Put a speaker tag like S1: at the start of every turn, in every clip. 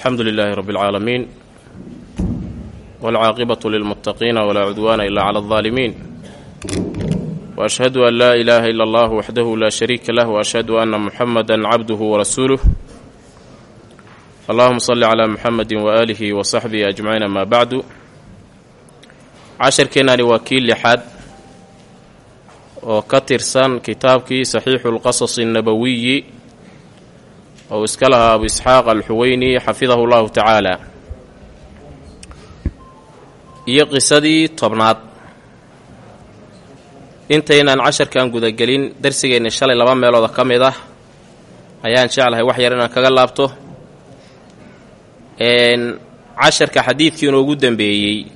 S1: alxamdu lilaahi rabbi اlcaalamiin wاlcaaqibatu lilmuttaqiina walaa cudwaana ila cala aldaalimiin waashhadu an laa ilaaha ila allah waxdahu laa shariika lah waashhadu anna muxamada cabduhu warasuuluh allahuma salli calaa muxamedi waaalihi wa saxbihi ajmaciin amaa bacdu casharkeenani waa kii lixaad oo ka tirsan kitaabkii saxiixu lqasasi annabawiyi ou iska lahaa abu isxaaq alxuweyni xafidahu llahu tacaala iyo qisadii tobnaad. Intaynaan casharkan gudagelin darsigeenna shalay laba meelooda ka mid ah ayaan jeclahay wax yar inaan kaga laabto. Casharka xadiidkii inoogu dambeeyey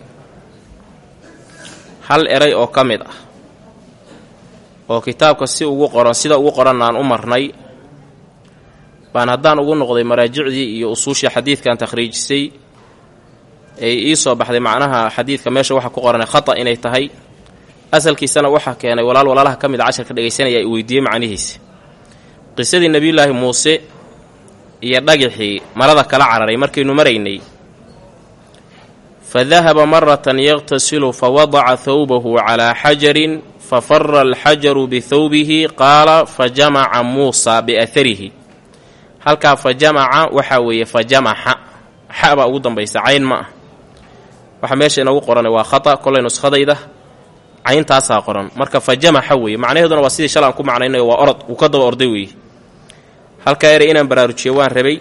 S1: hal eray oo ka mid ah oo kitaabka si ugu qoran sida ugu qoran aan u marnay baan haddaan ugu noqday maraajicdii iyo usuushii xadiidkan takhriijisay ay ii soo baxday macnaha xadiidka meesha waxa ku qoranay khata inay tahay. Asalkiisana waxaa keenay walaal walaalaha ka mid a casharka dhegaysanaya ay weydiiyey macnihiisa. Qisadii nebiyullaahi muuse iyo dhagixii marada kala cararay markaynu maraynay fa dahaba maratan yaqtasilu fa wadaca thawbahu calaa xajarin fa fara alxajaru bithawbihi qaala fa jamaca muusa biaharihi halkaa fa jamaca waxaa weeye fa jamaxa xa baa ugu dambaysa cayn ma ah meesha inagu qoran waa khata kolay nuskhadayda cayntaasaa qoran. Marka fa jamaxa weeye macnaheeduna waa sidii shalaan ku macnaynayo waa orod uu ka daba orday weeye. Halkaa eray inaan baraarujiyo waan rabay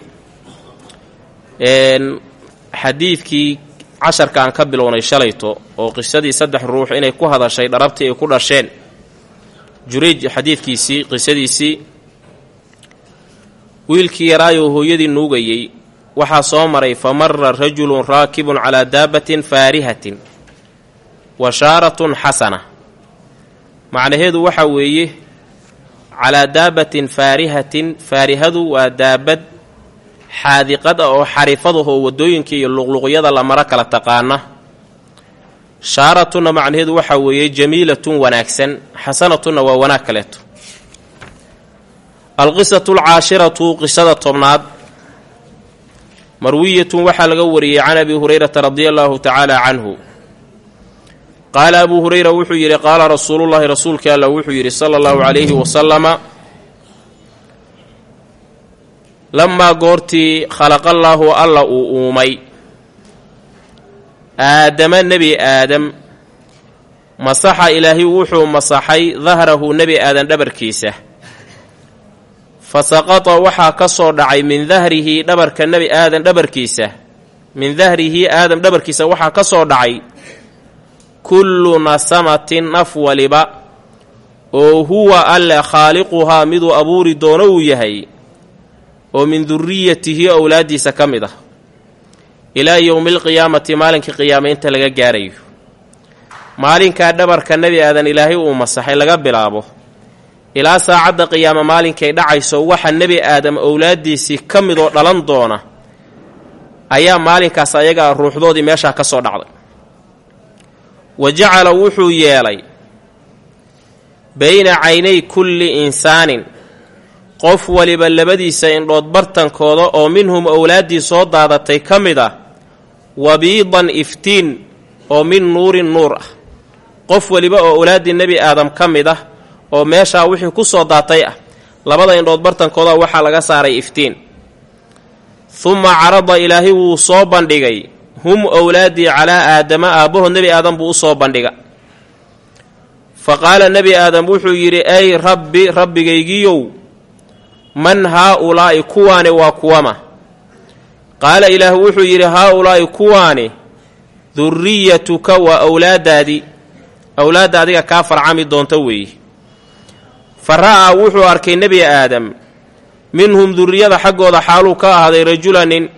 S1: xadiidkii casharka aan ka bilownay shalayto oo qisadii saddex ruux inay ku hadashay dharabtii ay ku dhasheen jurayj xadiidkiisii qisadiisii wiilkii yaraayoo hooyadii nuugayey waxaa soo maray fa mara rajulun raakibun calaa daabatin faarihatin wa shaaratun xasana. Macnaheedu waxaa weeye calaa daabatin faarihatin faarihadu waa daabad xaadiqad ah oo xarifadaho waddooyinka iyo luqluqyada la maro kala taqaana. Shaaratunna macnaheedu waxaa weeye jamiilatun wanaagsan xasanatunna waa wanaag kaleeto alqisatu alcaashiratu qisada tobnaad. Marwiyatun waxaa laga wariyey can abi hurayrata radia allaahu tacaala canhu. Qaala abuu hurayra wuxuu yidhi qaala rasuulullaahi rasuulka alla wuxuu yidhi sala allahu calayhi wasalama lamaa goortii khalaqallaahu alla uu uumay. Aadama nebi aadam masaxa ilaahay wuxuu masaxay dahrahu nebi aadan dhabarkiisa fa saqata waxaa ka soo dhacay min dahrihi dhabarka nebi aadan dhabarkiisa min dahrihi aadam dhabarkiisa waxaa ka soo dhacay kullu nasamatin naf waliba oo huwa alle khaaliquhaa miduu abuuri doono uu yahay oo min duriyatihi owlaaddiisa ka mid ah ilaa yowmialqiyaamati maalinkii qiyaama inta laga gaarayo maalinkaa dhabarka nebi aadan ilaahay uu masaxay laga bilaabo ilaa saacadda qiyaama maalinkay dhacayso waxa nebi aadam owlaaddiisii ka mid oo dhalan doona ayaa maalinkaas ayagaa ruuxdoodii meeshaa ka soo dhacday. Wa jacala wuxuu yeelay bayna caynay kulli insaanin qof waliba labadiisa indhood bartankooda oo minhum owlaaddii soo daadatay ka mid ah wabiidan iftiin oo min nuurin nuur ah. Qof waliba oo owlaaddii nebi aadam ka mid ah oo meeshaa wixii ku soo daatay ah. Labada indhood bartankooda waxaa laga saaray iftiin. Humma carada ilaahay wuu soo bandhigay. Hum owlaaddii calaa aadama aabbahood nebi aadam buu u soo bandhiga. Fa qaala nebi aadam wuxuu yidhi ay rabbi rabbigaygiyow man haa-ulaa'i kuwaani waa kuwama? Qaala ilaah wuxuu yidhi haa-ulaa'i kuwaani durriyatuka waa owlaaddaadii owlaadda adiga kaa farcami doonta weeye fa ra'aa wuxuu arkay nebi aadam. Minhum durriyada xaggooda xaaluu ka ahaaday rajulanin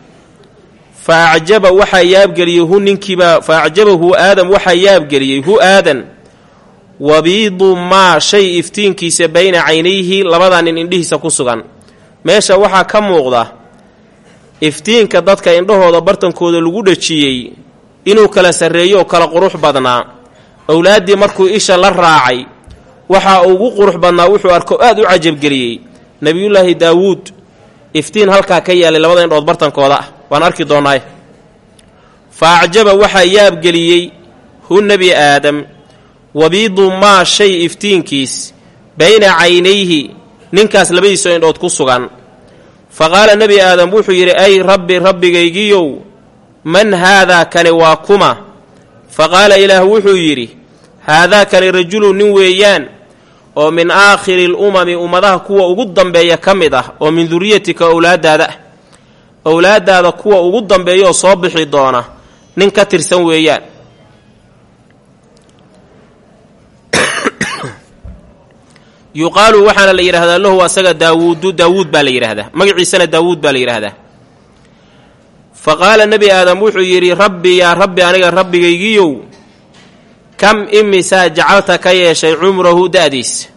S1: fa acjaba waxaa yaabgeliyey hu ninkiibaa fa acjabahu aadam waxaa yaabgeliyey hu aadan. Wabiidu maa shay iftiinkiisa bayna caynayhi labadaa nin indhihiisa ku sugan. Meesha waxaa ka muuqda iftiinka dadka indhahooda bartankooda lagu dhajiyey inuu kala sarreeyo oo kala qurux badnaa. Owlaaddii markuu isha la raacay waxaa ugu qurux badnaa wuxuu arko aad u cajabgeliyey nebiyullaahi daawuud. Iftiin halkaa ka yaalay labada indhood bartankooda ah waan arki doonnaaye fa acjaba waxaa yaabgeliyey hu nebi aadam wabiidu maa shay iftiinkiis bayna caynayhi ninkaas labadiisoo indhood ku sugan. Fa qaala nebi aadam wuxuu yidhi ay rabbi rabbigaygiyow man haadaa kani waa kuma? Fa qaala ilaah wuxuu yidhi haadaa kani rajulun nin weeyaan oo min aakhiri lumami ummadaha kuwa ugu dambeeya ka mid ah oo min duriyatika owlaadaada ah owlaadaada kuwa ugu dambeeyaoo soo bixi doona nin ka tirsan weeyaan. Yuqaalu waxaana la yidhaahdaa lahu asaga daawuudu daawuud baa la yidhaahdaa. Magaciisana daawuud baa la yidhaahdaa. Fa qaala nebi aadam wuxuu yidhi rabbi yaa rabbi aniga rabbigaygiiyow kam imisaa jacalta ka yeeshay cumrahu da'diisa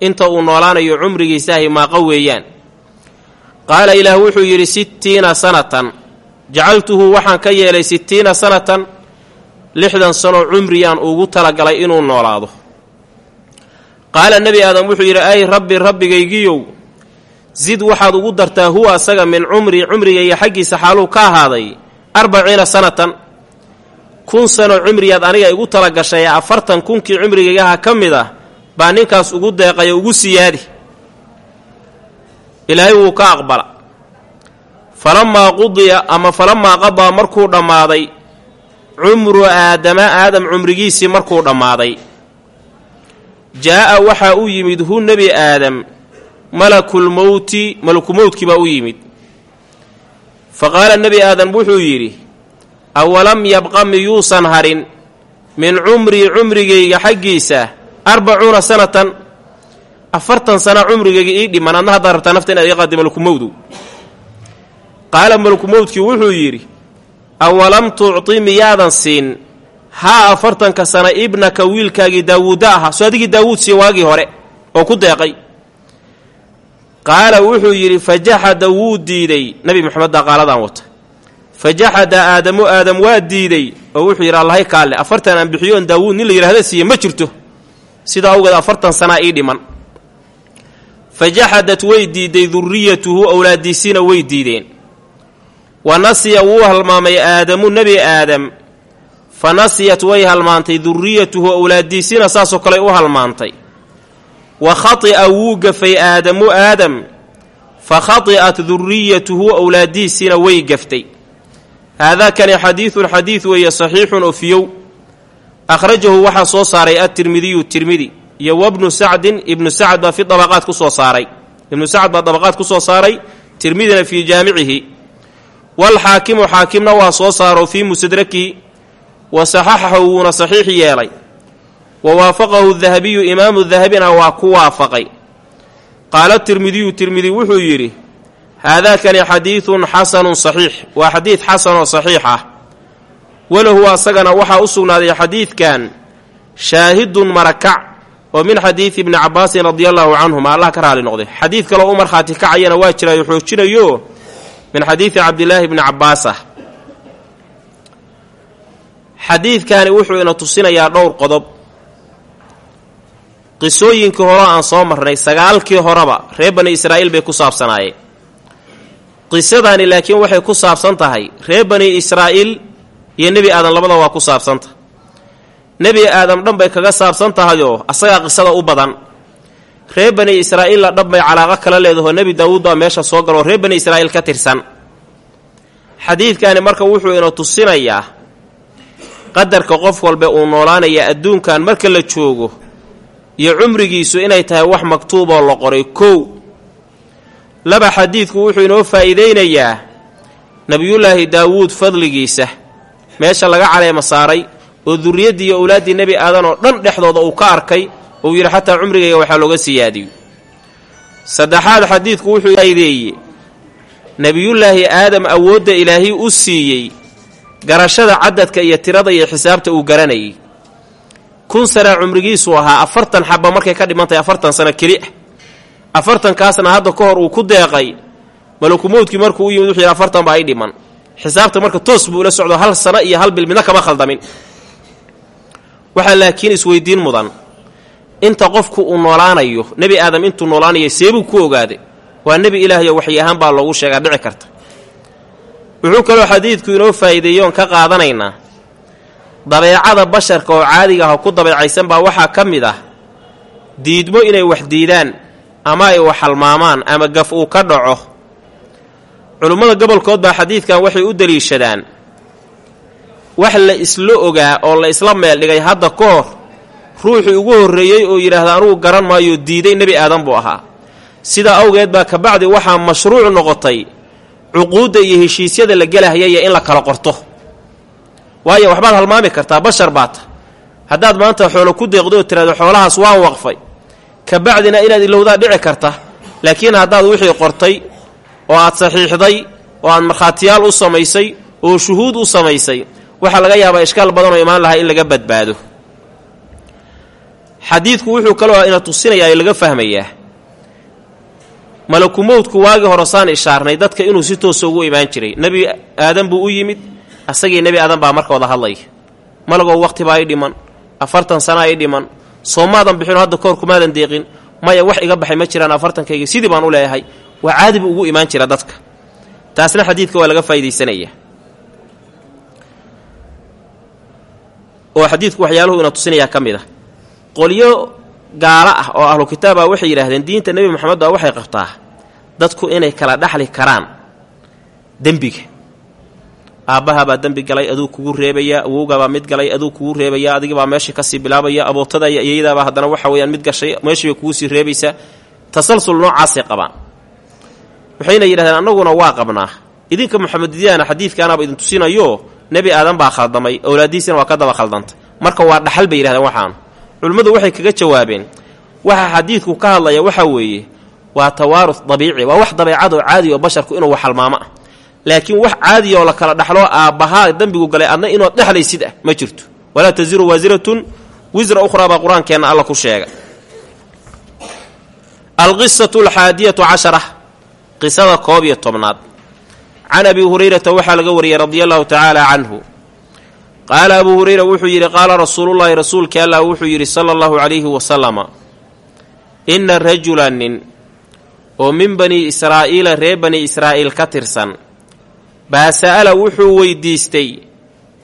S1: inta uu noolaanayo cumrigiisaahi maaqa weeyaan. Qaala ilaah wuxuu yidhi sittiina sanatan. Jacaltuhu waxaan ka yeelay sittiina sanatan lixdan sano cumriyaan ugu talagalay inuu noolaado. Qaala nebi aadam wuxuu yidhi ay rabbi rabbigaygiyow sid waxaad ugu dartaa huwa asaga min cumri cumrigayga xaggiisa xaaluu ka ahaaday arbaciina sanatan kun sano cumriyaad aniga igu tala gashay afartan kunkii cumrigaygaha ka mid ah baa ninkaas ugu deeqaya ugu siyaadi. Ilaahay wuu ka aqbala. Falamaa qudiya ama falamaa qadaa markuu dhammaaday cumru aadama aadam cumrigiisii markuu dhammaaday. Jaa'a waxaa u yimid hu nebi aadam malakulmowti malakumowtkii baa u yimid. Fa qaala nebi aadam wuxuu yidhi awalam yabqa miyuusan harin min cumrii cumrigayga xaggiisa arbacuuna sanatan afartan sana cumrigayga ii dhiman adna haddaad rabtaa nafta inaad ii qaadi qaala malakumowdkii wuxuu yidhi awalam tucti miyaadan siin haa afartanka sana ibnaka wiilkaagii daawuudda ahaa soo adigii daawuud siiye waagii hore oo ku deeqay qaala wuxuu yidhi fajaxada wuu diiday nebi moxamed qaaladan wata fajaxada aadamu aadam waa diiday oo wuxuu yidhi allahay kaalle afartan aan bixiyoon daawuud nin la yidhahda siiye ma jirto. Sidaa awgeed afartan sanaa ii dhiman. Fajaxadat way diiday durriyatuhu owlaadiisiina way diideen. Wa nasiya wuu halmaamay aadamu nebi aadam. Fa nasiyat way halmaantay durriyatuhu owlaadiisiina saasoo kale u halmaantay. Wa khati'a wuu gafay aadamu aadam. Fa khati'at durriyatuhu owlaadiisiina way gaftay haadaakani xadiidun xadiid weeye saxiixun oo fiyow akhrajahu waxaa soo saaray atirmidiyu tirmidi iyo wabnu sacdin ibnu sacd baa fi dabaqaat ku soo saaray ibnu sacd baa dabaqaad ku soo saaray tirmidina fii jaamicihi walxaakimu xaakimna waa soo saaro fii mustadrakihi wa saxaxahu wuuna saxiix yeelay wa waafaqahu dahabiyu imaamu dahabina waa ku waafaqay qaala tirmidiyu tirmidi wuxuu haadaakani xadiidun xasanun saxiix waa xadiid xasan oo saxiix ah walahu asagana waxaa u sugnaaday xadiidkan shaahidun marakac oo min xadiidi ibni cabaasin radia allaahu canhuma allah ka raali noqday xadiid kaloo u markhaati kacayana waa jiraayo xoojinayo min xadiidi cabdilaahi bni cabbaasah xadiidkani wuxuu ina tusinayaa dhowr qodob qisooyinkii hore aan soo marnay sagaalkii horeba reer bani israa'iil bay ku saabsanaayeen qisadani laakiin waxay ku saabsan tahay reer bani israa'iil iyo nebi aadan labada waa ku saabsantahay nebi aadam dhan bay kaga saabsan tahayoo asagaa qisada u badan. Reer bani israa'iilla dhan bay calaaqo kala leedahoo nebi daawuud baa meesha soo galoo reer bani israa'iil ka tirsan. Xadiidkani marka wuxuu ina tusinayaa qadarka qof walba uu noolaanaya adduunkan marka la joogo iyo cumrigiisu inay tahay wax maktuuboo la qoray kow laba xadiidku wuxuu inoo faa'iidaynayaa nebiyullaahi daawuud fadligiisa. Meesha laga caleema saaray oo durriyaddii iyo owlaaddii nebi aadan oo dhan dhexdooda uu ka arkay uu yidhi xataa cumrigayga waxaa looga siyaadiyo saddexaad xadiidku wuxuu faa'iideeye nebiyullaahi aadam awoodda ilaahay u siiyey garashada cadadka iyo tirada iyo xisaabta uu garanayay kun sana cumrigiisuu ahaa afartan xaba markay ka dhiman tahay afartan sano keli ah afartankaasna hadda ka hor uu ku deeqay malakumowdkii markuu u yimid wuxuu yidhi afartan baa i dhiman. Xisaabta marka toos buu ula socdo hal sano iyo hal bil midna kama khaldamin waxaa laakiin isweydiin mudan inta qofku uu noolaanayo nebi aadam intuu noolaanayay seebuu ku ogaaday waa nebi ilaahayo waxyi ahaan baa loogu sheegaa dhici karta. Wuxuu kaloo xadiidku inoo faa'iideeyo oon ka qaadanaynaa dabeecada basharka oo caadiga ah ku dabeecaysan baa waxaa ka mid ah diidmo inay wax diidaan ama ay wax halmaamaan ama gaf uu ka dhaco culummada gobolkood baa xadiidkan waxay u deliishadaan. Wax la isla ogaa oo la isla meel dhigay hadda ka hor ruuxii ugu horreeyey oo yidhaahda anugu garan maayo diiday nebi aadan buu ahaa. Sidaa awgeed baa kabacdi waxaa mashruuc noqotay cuquudda iyo heshiisyada la gelahayaya in la kala qorto. Waayo waxbaad halmaami kartaa bashar baata haddaad maanta xoolo ku deeqdo oo tiraado xoolahaas waan waqfay kabacdina inaad ilowdaa dhici karta laakiin haddaad wixii qortay oo aad saxiixday oo aad markhaatiyaal u samaysay oo shuhuud u samaysay waxaa laga yaabaa ishkaal badan oo imaan lahaa in laga badbaado. Xadiidku wuxuu kaloo ina tusinayaa ee laga fahmayaa. Malakumowdku waagii horosaan ishaarnay dadka inuu si toosa ugu imaan jiray. Nebi aadan buu u yimid asagii nebi aadan baa marka wada hadlaya malagow waqti baa i dhiman afartan sanaa i dhiman soo maadan bixino hadda kahor kumaadan deeqin maya wax iga baxay ma jiraan afartankayga sidii baan u leeyahay waa caadi buu ugu imaan jira dadka. Taasna xadiidka waa laga faa'iidaysanaya. Oo xadiidku waxyaaluhu ina tusinayaa ka mid ah. Qolyo gaalo ah oo ahlu kitaaba waxay yidhaahdeen diinta nebi moxamed baa waxay qabtaa dadku inay kala dhaxli karaan dembiga aabbahabaa dembi galay aduu kugu reebayaa awowgaabaa mid galay aduu kugu reebayaa adigibaa meeshii ka sii bilaabaya abootada iyo iyadaabaa haddana waxa weyaan mid gashay meeshiibay kugu sii reebaysaa tasalsul noocaasay qabaan. Waxayna yidhahdeen annaguna waa qabnaa. Idinka maxamediyaana xadiidkaanaaba idin tusinayo nebi aadan baa khaldamay owlaadiisina waa ka daba khaldantay. Marka waa dhaxal bay yidhahdeen waxaanu culimmadu waxay kaga jawaabeen waxa xadiidku ka hadlaya waxaa weeye waa tawaarus dabiici waa wax dabeecadoo caadi oo basharku inuu wax halmaamo. ah laakiin wax caadiya oo la kala dhaxlo aabbahaa dembigu galay adna inood dhexlaysid ah ma jirto. Walaa tasiru waasiratun wisra ukhraa baa qur'aankeenna alla ku sheega. Alqisatu alxaadiyatu cashara qisada koob iyo tobnaad. Can abi hurayrata waxaa laga wariyey radia allahu tacaala canhu. Qaala abuu hureyra wuxuu yidhi qaala rasuulullaahi rasuulka allah wuxuu yidhi sala allahu calayhi wasalama inna rajula nin oo min bani israa'iila reer bani israa'iil ka tirsan baa sa'ala wuxuu weydiistay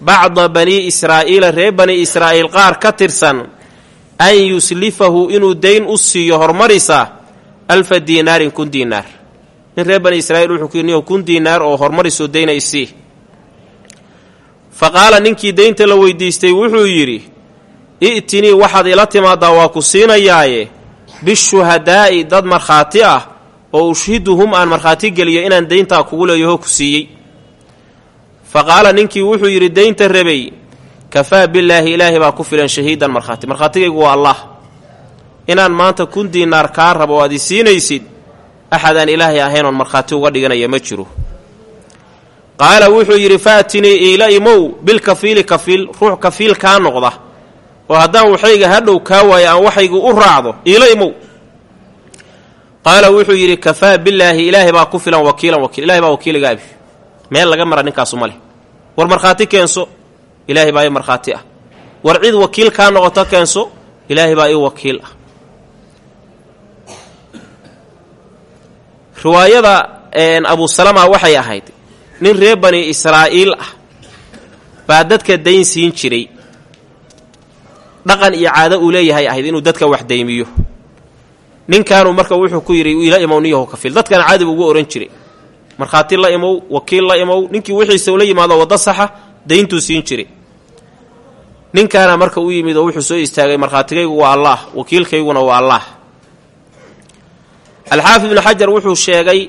S1: bacda banii israa'iila reer bani israa'iil qaar ka tirsan an yuslifahu inuu dayn u siiyo hormarisa alfa diinaarin kun diinaar. Nin reer bani israa'iil wuxuu ku yidhi kun diinaar oo hormarisoo dayna isii fa qaala ninkii daynta la weydiistay wuxuu yidhi i'tinii waxaad ila timaadaa waa ku siinayaaye bishuhadaa'i dad markhaati ah oo ushhiduhum aan markhaati geliyo inaan dayntaa kugu leeyaho ku siiyey fa qaala ninkii wuxuu yidhi daynta rabay kafaa billaahi ilaahi baa ku filan shahiidan markhaati. Markhaatigaygu waa allah. Inaan maanta kun diinaar kaa rabo aad i siinaysid axad aan ilaahay ahayn oon markhaati uga dhiganaya ma jiro. Qaala wuxuu yidhi faatinii iila imow bilkafiili kafiil ruux kafiil kaa noqda. Oo haddaan waxayga hadhow kaa waayo aan waxaygu u raacdo iila imow. Qaala wuxuu yidhi kafaa billaahi ilaahay baa ku filan wakiilan wakiil ilahay baa wakiiliga meel laga mara ninkaasu ma leh war markhaati keenso ilaahay baa ii markhaati ah. War cid wakiil kaa noqoto keenso ilaahay baa ii wakiil ah. Riwaayada abu salama waxay ahayd nin reer bani israa'iil ah baa dadka dayn siin jiray. Dhaqan iyo caado uu leeyahay ahayd inuu dadka wax daymiyo ninkaanu marka wuxuu ku yidhi ila imow niyaho kafiil dadkana caadi buu ugu ohan jiray markhaati la imow wakiil la imow ninkii wixiisa ula yimaado waddo saxa dayntuu siin jiray ninkaana marka u yimid oo wuxuu soo istaagay markhaatigaygu waa allaah wakiilkayguna waa allaah alxaafid ibnu xajar wuxuu sheegay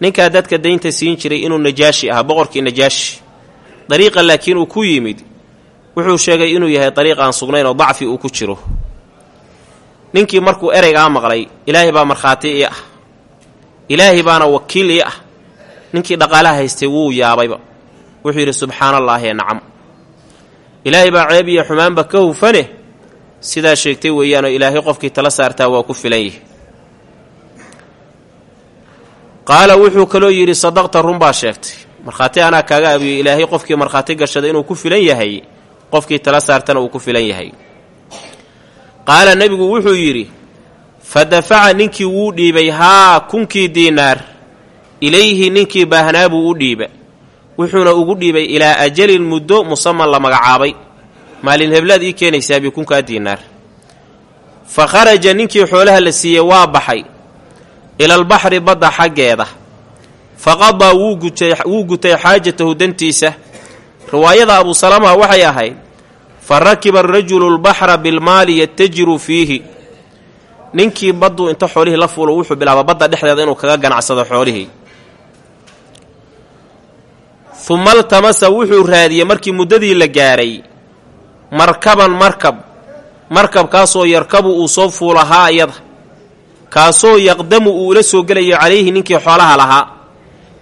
S1: ninkaa dadka daynta siin jiray inuu najaashi ahaa boqorkii najaashi. Dariiqa laakiin uu ku yimid wuxuu sheegay inuu yahay dariiq aan sugnayn oo dacfi uu ku jiro. Ninkii markuu ereygaa maqlay ilaahay baa markhaati ii ah. Ilaahay baana wakiil ii ah ninkii dhaqaalaha haystay wuu yaabayba. Wuxuu yidhi subxaana allaahi nacam. Ilaahay baa ceeb iyo xumaanba ka hufane. Sidaa sheegtay weeyaanoo ilaahay qofkii tala saartaa waa ku filan yihi qaala wuxuu kaloo yidhi sadaqta run baa sheegtay. Markhaati anaa kaaga abiyo ilaahay qofkii markhaati gashada inuu ku filan yahay qofkii tala saartana uu ku filan yahay. Qaala nebigu wuxuu yidhi fa dafaca ninkii wuu dhiibay haa kunkii diinaar ilayhi ninkii baahnaa buu u dhiiba wuxuuna ugu dhiibay ilaa ajalin muddo musaman la magacaabay. Maalin heblaad ii keenaysaa bikunkaa diinaar. Fa kharaja ninkii xoolaha la siiyey waa baxay ilalbaxri badda xaggeeda. Fa qadaa wuu gutay xaajatahu dantiisa. Riwaayada abu salama waxay ahayd fa rakiba arajulu lbaxra bilmaali yatajiru fiihi. Ninkii badduu inta xoolihii la fuulo wuxuu bilaaba badda dhexdeeda inuu kaga ganacsado xoolihii uma altamasa wuxuu raadiyey markii muddadii la gaaray. Markaban markab. Markabkaasoo yarkabu uu soo fuulahaa iyada kaasoo yaqdamu uu ula soo gelayo calayhi ninkii xoolaha lahaa.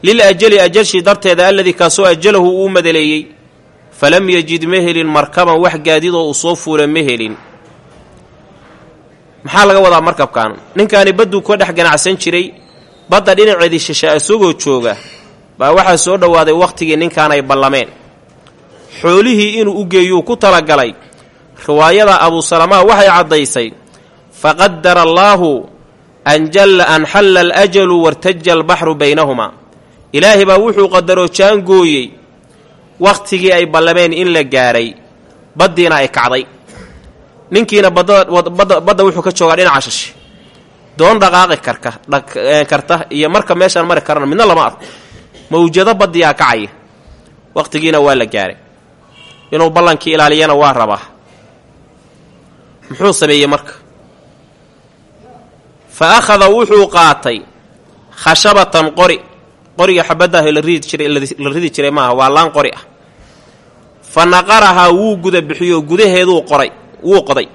S1: Lil ajali ajalshii darteeda alladii kaasoo ajalahu uu madaleeyey. Falam yajid ma helin markaban wax gaadidoo uu soo fuula ma helin. Maxaa laga wadaa markabkan? Ninkaani badduu ka dhex ganacsan jiray. Badda dhinaceedii shisha isagoo jooga baa waxaa soo dhowaaday wakhtigii ninkaan ay ballameen. Xoolihii inuu u geeyuu ku talagalay riwaayada abusalamaa waxay caddaysay faqadara allaahu an jalla an xalla alajalu wartaja albaxru baynahumaa ilaahay baa wuxuu qadaroo jaangooyey wakhtigii ay ballameen in la gaaray baddiina ay kacday. Ninkiina badda wuxuu ka joogaa dhinaca shashi. Doon dhaqaaqi karka karta iyo marka meeshaan mari karana midna lama arko mawjado baddiyaa kacaya wakhtigiina waa la gaaray. Inuu ballankii ilaaliyana waa rabaa muxuu sameeyey marka? Fa akhada wuxuu qaatay khashabatan qori. Qoriga xabaddaah la ridi jiray la ridi jiray maaha waa laan qori ah. Fa naqarahaa wuu guda bixiyoo gudaheeduu qoray wuu qoday.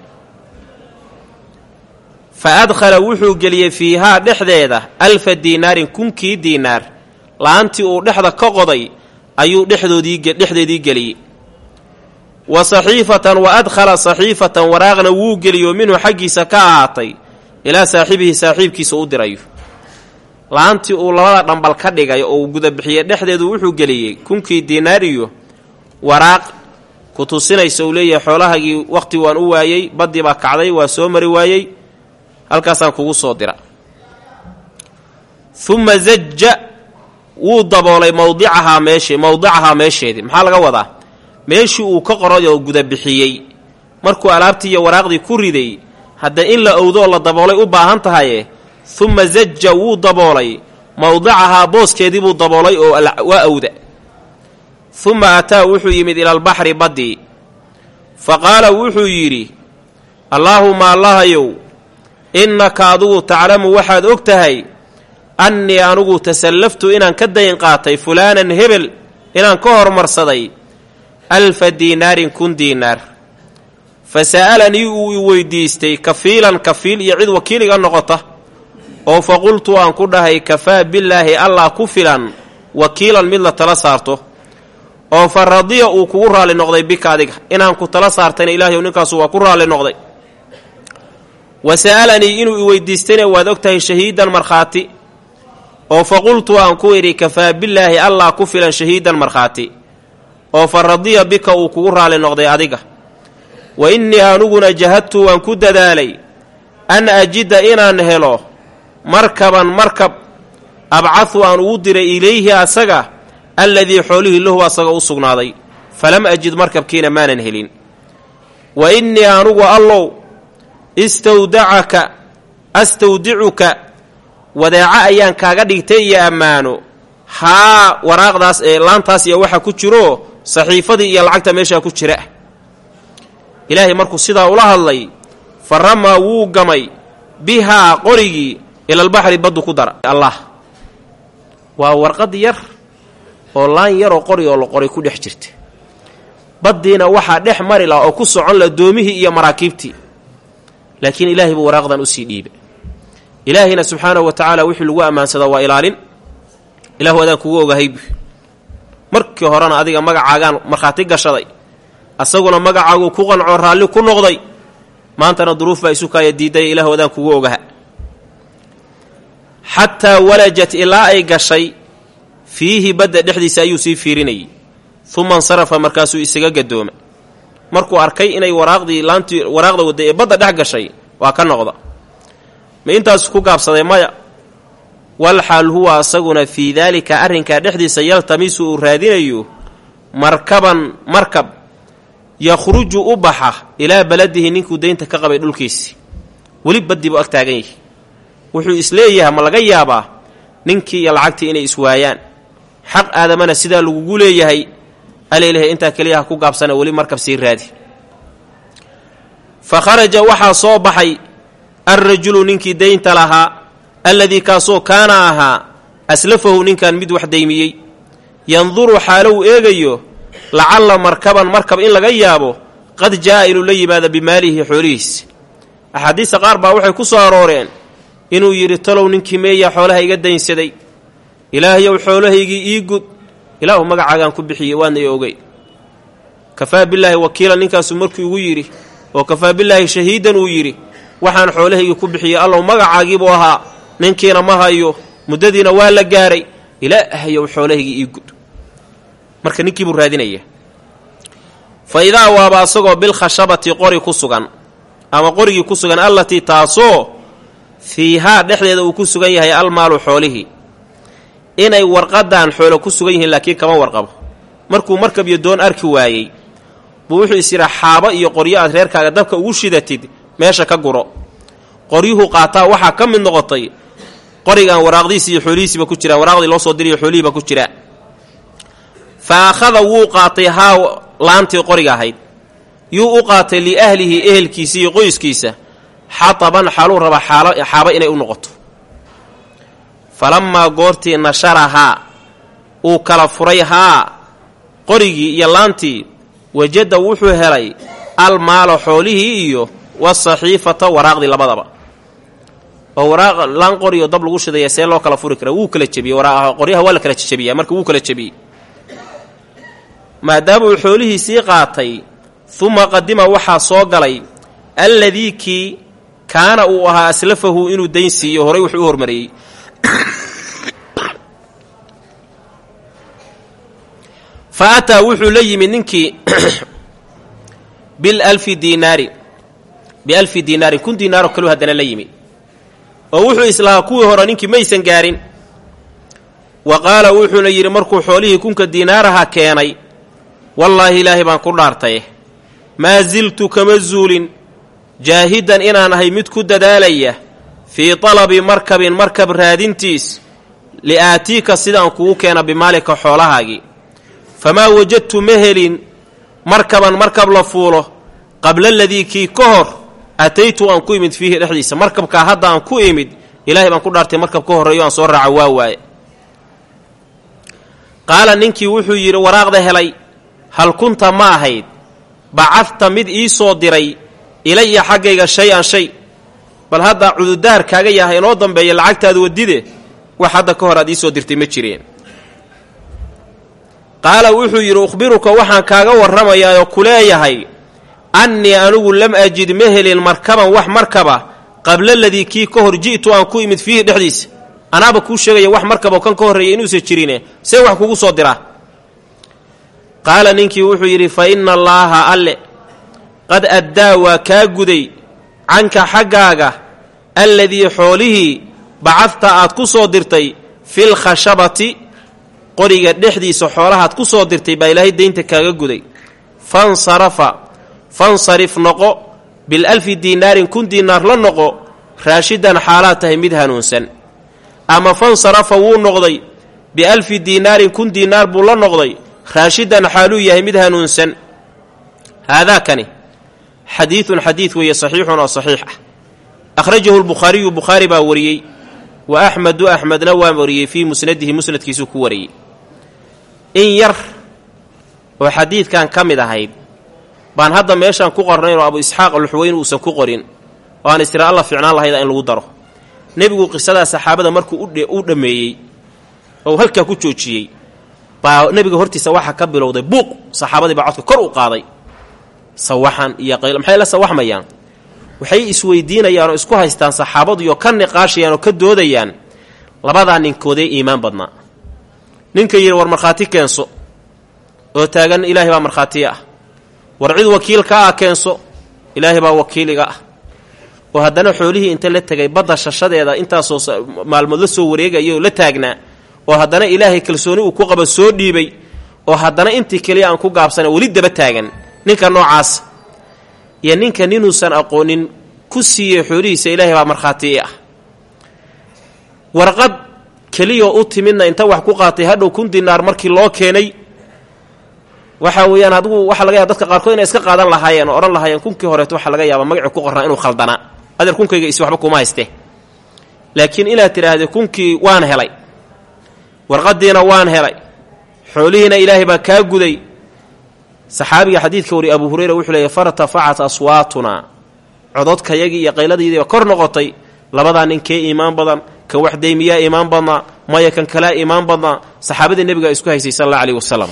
S1: Fa adkhala wuxuu geliyey fiihaa dhexdeeda alfa diinaarin kunkii diinaar la'aantii uu dhexda ka qoday ayuu dhexdeedii geliyey. Wa saxiifatan wa adkhala saxiifatan waraaqna wuu geliyoo minhu xaggiisa ka ahaatay ilaa saaxibihi saaxiibkiisa u dirayo. La'aantii uu labada dhambal ka dhigay oo uu gudabixiyey dhexdeedu wuxuu geliyey kunkii diinaar iyo waraaq ku tusinaysa uu leeyahay xoolahagii wakhti waan u waayey baddii baa kacday waa soo mari waayey halkaasaan kugu soo dira. Uma zaja wuu daboolay mawdicahaa meeshe mawdicahaa meesheedii. Maxaa laga wadaa? Meeshii uu ka qoray oo gudabixiyey. Markuu alaabtii iyo waraaqdii ku riday hadda in la owdooo la daboolay u baahan tahaye uma zaja wuu daboolay. Mawdicahaa booskeedii buu daboolay oo waa awda uma ataa wuxuu yimid ilalbaxri baddii fa qaala wuxuu yidhi allaahuma allahayow innaka adigu taclamu waxaad og tahay annii anugu tasallaftu inaan ka dayn qaatay fulaanan hebel inaan ka hormarsaday alfa diinaarin kun diinaar. Fa sa'alanii uu i weydiistay kafiilan kafiil iyo cid wakiil iga noqota. Oo fa qultu aan ku dhahay kafaa billaahi allah ku filan wakiilan mid la tala saarto. Oo fa radiya uu kugu raalli noqday bika adiga inaan ku tala saartayna ilaahay ninkaasu waa ku raalli noqday. Wa sa'alanii inuu i weydiistayna waad og tahay shahiidan markhaati oo fa qultu aan ku idhi kafaa billaahi allah ku filan shahiidan markhaati oo fa radiya bika uu kugu raalli noqday adiga. Wa innii anuguna jahadtu waan ku dadaalay an ajida inaan helo markaban markab abcahu aan ugu diray ilayhi asaga alladii xoolihii lahu asaga u sugnaaday. Falam ajid markabkiina maanan helin. Wa innii anugu allow istawdacaka astawdicuka wadeeco ayaan kaaga dhigtay iyo ammaano. Haa waraaqdaas ee laantaas iyo waxa ku jiro saxiifadii iyo lacagta meeshaa ku jira. Ilaahay markuu sidaa ula hadlay fa ramaa wuu gamay bihaa qorigii ilalbaxri baddu ku dara allah. Waa warqad yar oo laan yaroo qori oo la qoray ku dhex jirta. Baddiina waxaa dhex mari laha oo ku socon la doomihii iyo maraakiibtii. Laakiin ilaahay buu waraaqdan u sii dhiibay ilaahayna subxaanahu wa tacaala wixii lagu ammaansadaa waa ilaalin ilahu adaan kugu ogahaybu markii horena adiga magacaagaan markhaati gashaday asaguna magacaaguu ku qancoo raalli ku noqday maantana duruuf baa isu kaaya diidaya ilahu adaan kugu ogaha xataa walajat ilaa ay gashay fiihi badda dhexdiisa ayuu sii fiirinayay uma insarafa markaasuu isaga gadooma markuu arkay inay waraaqdii laantii waraaqda wadday ee badda dhex gashay waa ka noqda ma intaas ku gaabsaday maya. Walxaal huwa asaguna fii daalika arrinkaa dhexdiisa yaltamisu uu raadinayo markaban markab yakhruju u baxa ilaa baladihi ninkuu deynta ka qabay dhulkiisi. Weli baddii buu ag taagan yahay. Wuxuu is leeyahay ma laga yaabaa ninkii iyo lacagtii inay iswaayaan xaq aadamana sidaa lagugu leeyahay aleylahay intaa keliya ha ku gaabsana weli markab sii raadi. Fa kharaja waxaa soo baxay alrajulu ninkii deynta lahaa alladii kaasoo kaana ahaa aslafahu ninkan mid wax daymiyey yanduru xaalo uu eegayo lacalla markaban markab in laga yaabo qad jaa'a inuu la yimaado bimaalihi xoolihiis axaadiista qaar baa waxay ku soo arooreen inuu yidhi talow ninkii meeyaa xoolaha iga daynsaday ilaahayow xoolahaygii ii gud ilaahu magacaagaan ku bixiyey waadna i ogey kafaa billaahi wakiila ninkaasu markuu igu yidhi oo kafaa billaahi shahiidan uu yidhi waxaan xoolahaygii ku bixiyey allow magacaagiibuu ahaa ninkiina ma hayo muddadiina waa la gaaray. Ilaahayow xoolahaygii ii gud marka ninkiibuu raadinaya fa idaa waaba asagoo bilkhashabati qori ku sugan ama qorigii ku sugan allatii taasoo fiihaa dhexdeeda uu ku sugan yahay almaalu xoolihii inay warqadan xoolo ku sugan yihiin laakiin kama warqabo. Markuu markab iyo doon arki waayey buu wuxuu is yidhaa xaabo iyo qoryo aad reerkaaga dabka ugu shidatid meesha ka guro. Qoryuhu qaataa waxaa ka mid noqotay qorigan waraaqdiisi iyo xoolihiisiiba ku jiraan waraaqdii loo soo diriyo xoolihiiba ku jiraa fa akhada wuu qaatay haa laantii qoriga ahayd. Yuu u qaatay liahlihi ehelkiisa iyo qoyskiisa. Xataban xaaluu raba xaabo inay u noqoto. Falammaa goortii nasharahaa uu kala furay haa qorigii iyo laantii wajada wuxuu helay almaala xoolihii iyo wasaxiifata waraaqdii labadaba. Oo waraaq laan qoriyo dab lagu shidaya see loo kala furi kara wuu kala jebiyey qoryaha waa la kala jejebiyaa marka wuu kala jebiyey maadaama uu xoolihiisii qaatay uma qadima waxaa soo galay alladii kii kaana uu ahaa aslafahu inuu dayn siiyo horay wuxuu u hormariyey. Fa ataa wuxuu la yimid ninkii bilalfi diinaari bialfi diinaarin kun diinaaroo kaluu haddana la yimi. Oo wuxuu islahaa kuwii hore ninkii maysan gaarin. Wa qaala wuxuuna yidhi markuu xoolihii kunka diinaaraha keenay wallaahi ilaahay baan ku dhaartay maa siltu kama zuulin jaahidan inaan ahay mid ku dadaalaya fii talabi markabin markab raadintiis li'aatiika sidaan kugu keena bimaalika xoolahaagii. Famaa wajadtu ma helin markaban markab la fuulo qabla aladii kii ka hor ataytu aan ku imid fiihi dhexdiisa. Markabkaa hadda aan ku imid ilaahay baan ku dhaartay markab ka horreeyo aan soo raaca waa waaye. Qaala ninkii wuxuu yidhi waraaqda helay hal kunta ma ahayd? Bacadta mid ii soo diray ilaya xaggayga shay-an shay. Bal hadda cududaarkaaga yahay inoo dambeeya lacagtaadu wadide wax hadda ka hor aad ii soo dirtay ma jireen. Qaala wuxuu yidhi ukhbiruka waxaan kaaga warramayaa oo ku leeyahay annii anigu lam ajid ma helin markaban wax markaba qabla aladii kii ka hor ji'tu aan ku imid fiihi dhexdiisa anaaba kuu sheegaya wax markaboo kan ka horreeya inuusan jirine. See wax kugu soo diraa qaala ninkii wuxuu yidhi fa inna allaaha alle qad addaa waa kaa guday canka xaggaaga alladii xoolihii bacadta aad ku soo dirtay fil khashabati qoriga dhexdiisa xoolahaad ku soo dirtay baa ilaahay daynta kaaga guday. Fansarafa fansarif noqo bilalfi diinaarin kun diinaar la noqo raashidan xaalaad tahay mid hanuunsan. Ama fansarafa wuu noqday bialfi diinaarin kun diinaar buu la noqday raashidan xaaluu yahay mid hanuunsan. Haadaakani xadiidun xadiid weeye saxiixun oo saxiix ah. Akhrajahu lbukhaariyu bukhaari baa wariyey wa axmedu axmedna waa wariyey fii musnadihi musnadkiisuu ku wariyey. In yar oo xadiidkan ka mid ahayd baan hadda meeshaan ku qornayn oo abu isxaaq alxuweyn uusan ku qorin oo aan istira alla fiicnaan lahayda in lagu daro. Nebigu qisadaa saxaabada markuu u dhammeeyey oo halkaa ku joojiyey baa nebiga hortiisa waxaa ka bilowday. Buuq saxaabadii baa codka kor u qaaday. Sawaxan iyo qayl maxay la sawaxmayaan? Waxay isweydiinayaan isku haystaan saxaabadiyo ka niqaashayaan oo ka doodayaan. Labadaa ninkoodee iimaan badnaa. Ninka yidhi war markhaati keenso. Oo taagan ilaahay baa markhaatiya ah war cid wakiilka ah keenso ilaahay baa wakiiliga ah. Oo haddana xoolihii inta la tegay badda shashadeeda intaasoo maalmood la soo wareegaya oo la taagnaa oo haddana ilaahay kalsooni uu ku qaba soo dhiibay oo haddana intii keliya aan ku gaabsana weli daba taagan. Ninka noocaas iyo ninka ninuusan aqoonin ku siiyey xoolihiisa ilaahay baa markhaati ah. Warqad keliyao u timidna inta wax ku qaatay hadhow kun dinaar markii loo keenay waxa weeyaan adigu waxaa laga yaaba dadka qaarkood inay iska qaadan lahaayeen oo odhan lahaayeen kunkii horeeto waxaa laga yaabaa magacii ku qornaa inuu khaldanaa adeer kunkayga isi waxba kuma hayste. Laakiin inaad tidhaahda kunkii waan helay. Warqadiina waan helay. Xoolihiina ilaahay baa kaa guday. Saxaabiga xadiidka wari abu hureyra wuxuu leeyay fartafacat aswaatunaa cododkayagii iyo qayladiidiiba kor noqotay. Labadaa nin kee iimaan badan kan waxday miyaa iimaan badnaa maya kan kalaa iimaan badnaa. Saxaabadii nebiga isku haysay sal alla aleyh wasalam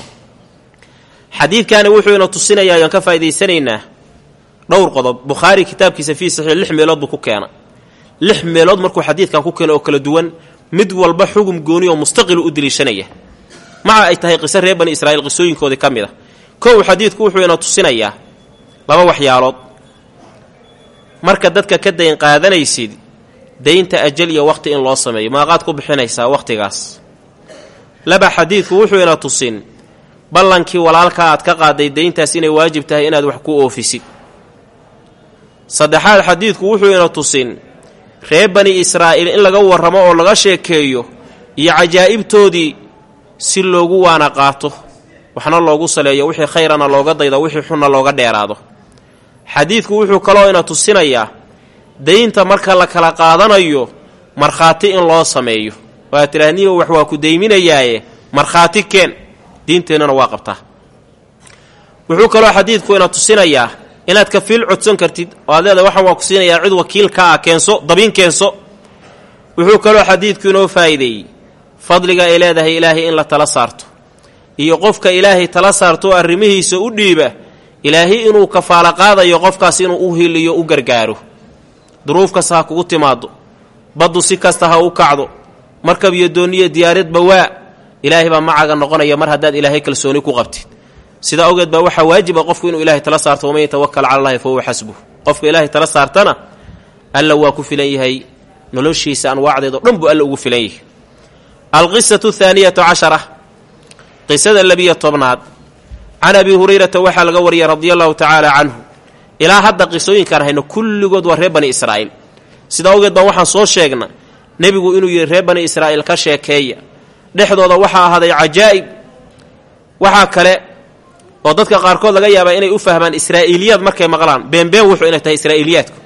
S1: xadiidkaani wuxuu ina tusinayaa ayaan ka faa'idaysanaynaa dhowr qodob. Bukhaari kitaabkiisa fii saxiix lix meelood buu ku keena lix meelood markuu xadiidkan ku keena oo kala duwan mid walba xugum gooni oo mustaqilu u deliishanaya. Maca ay tahay qiso reer bani israa'iil qisooyinkoodii ka mid a kow xadiidku wuxuu ina tusinayaa laba waxyaalood. Marka dadka ka dayn qaadanaysid daynta ajal iyo wakhti in loo sameeyo maaqaad ku bixinaysaa wakhtigaas laba xadiidku wuxuu ina tusin ballankii walaalka aad ka qaaday dayntaas inay waajib tahay inaad wax ku oofisid saddexaad xadiidku wuxuu ina tusin reer bani israa'iil in laga warramo oo laga sheekeeyo iyo cajaa'ibtoodii si loogu waana qaato waxna loogu saleeyo wixii khayrana looga daydo wixii xunna looga dheeraado. Xadiidku wuxuu kaloo ina tusinayaa daynta marka la kala qaadanayo markhaati in loo sameeyo. Waa tidhaahniyo wax waa ku dayminayaaye markhaati keen diinteennana waa qabtaa. Wuxuu kaloo xadiidku ina tusinayaa inaad kafiil codsan kartid oo aad leedahay waxaan waa ku siinayaa cid wakiilka ah keenso dabiin keenso. Wuxuu kaloo xadiidku inoo faa'iideeyey fadliga ay leedahay ilaahay in la tala saarto iyo qofka ilaahay tala saarto oo arrimihiisa u dhiiba ilaahay inuu kafaalo qaadayo qofkaas inuu u hiliyo u gargaaro. Duruuf kasta ha kugu timaado baddu si kasta ha u kacdo markab iyo dooniyo diyaaradba waa ilaahay baa macaga noqonaya mar haddaad ilaahay kalsooni ku qabtid. Sidaa awgeed baa waxaa waajib a qofku inuu ilaahay tala saarto waman yatawakal cala allahi fa xasbuh. Qofka ilaahay tala saartana alla waa ku filan yahay noloshiisa anwaacdeed oo dhan buu alla ugu filan yahay. Alqisatu thaaniyatu cashara qisada labiyo tobnaad. Can abi hurayrata waxaa laga wariyay radia allahu tacaala canhu ilaa hadda qisooyinkaan hayno kulligood waa reer bani israa'iil. Sidaa awgeed baan waxaan soo sheegna nebigu inuu yidhi reer bani israa'iil ka sheekeeya dhexdooda waxaa ahaaday cajaa'ib. Waxaa kale oo dadka qaarkood laga yaabaa inay u fahmaan israa'iiliyaad markay maqlaan. Beenbeen wuxuu inay tahay israa'iiliyaadku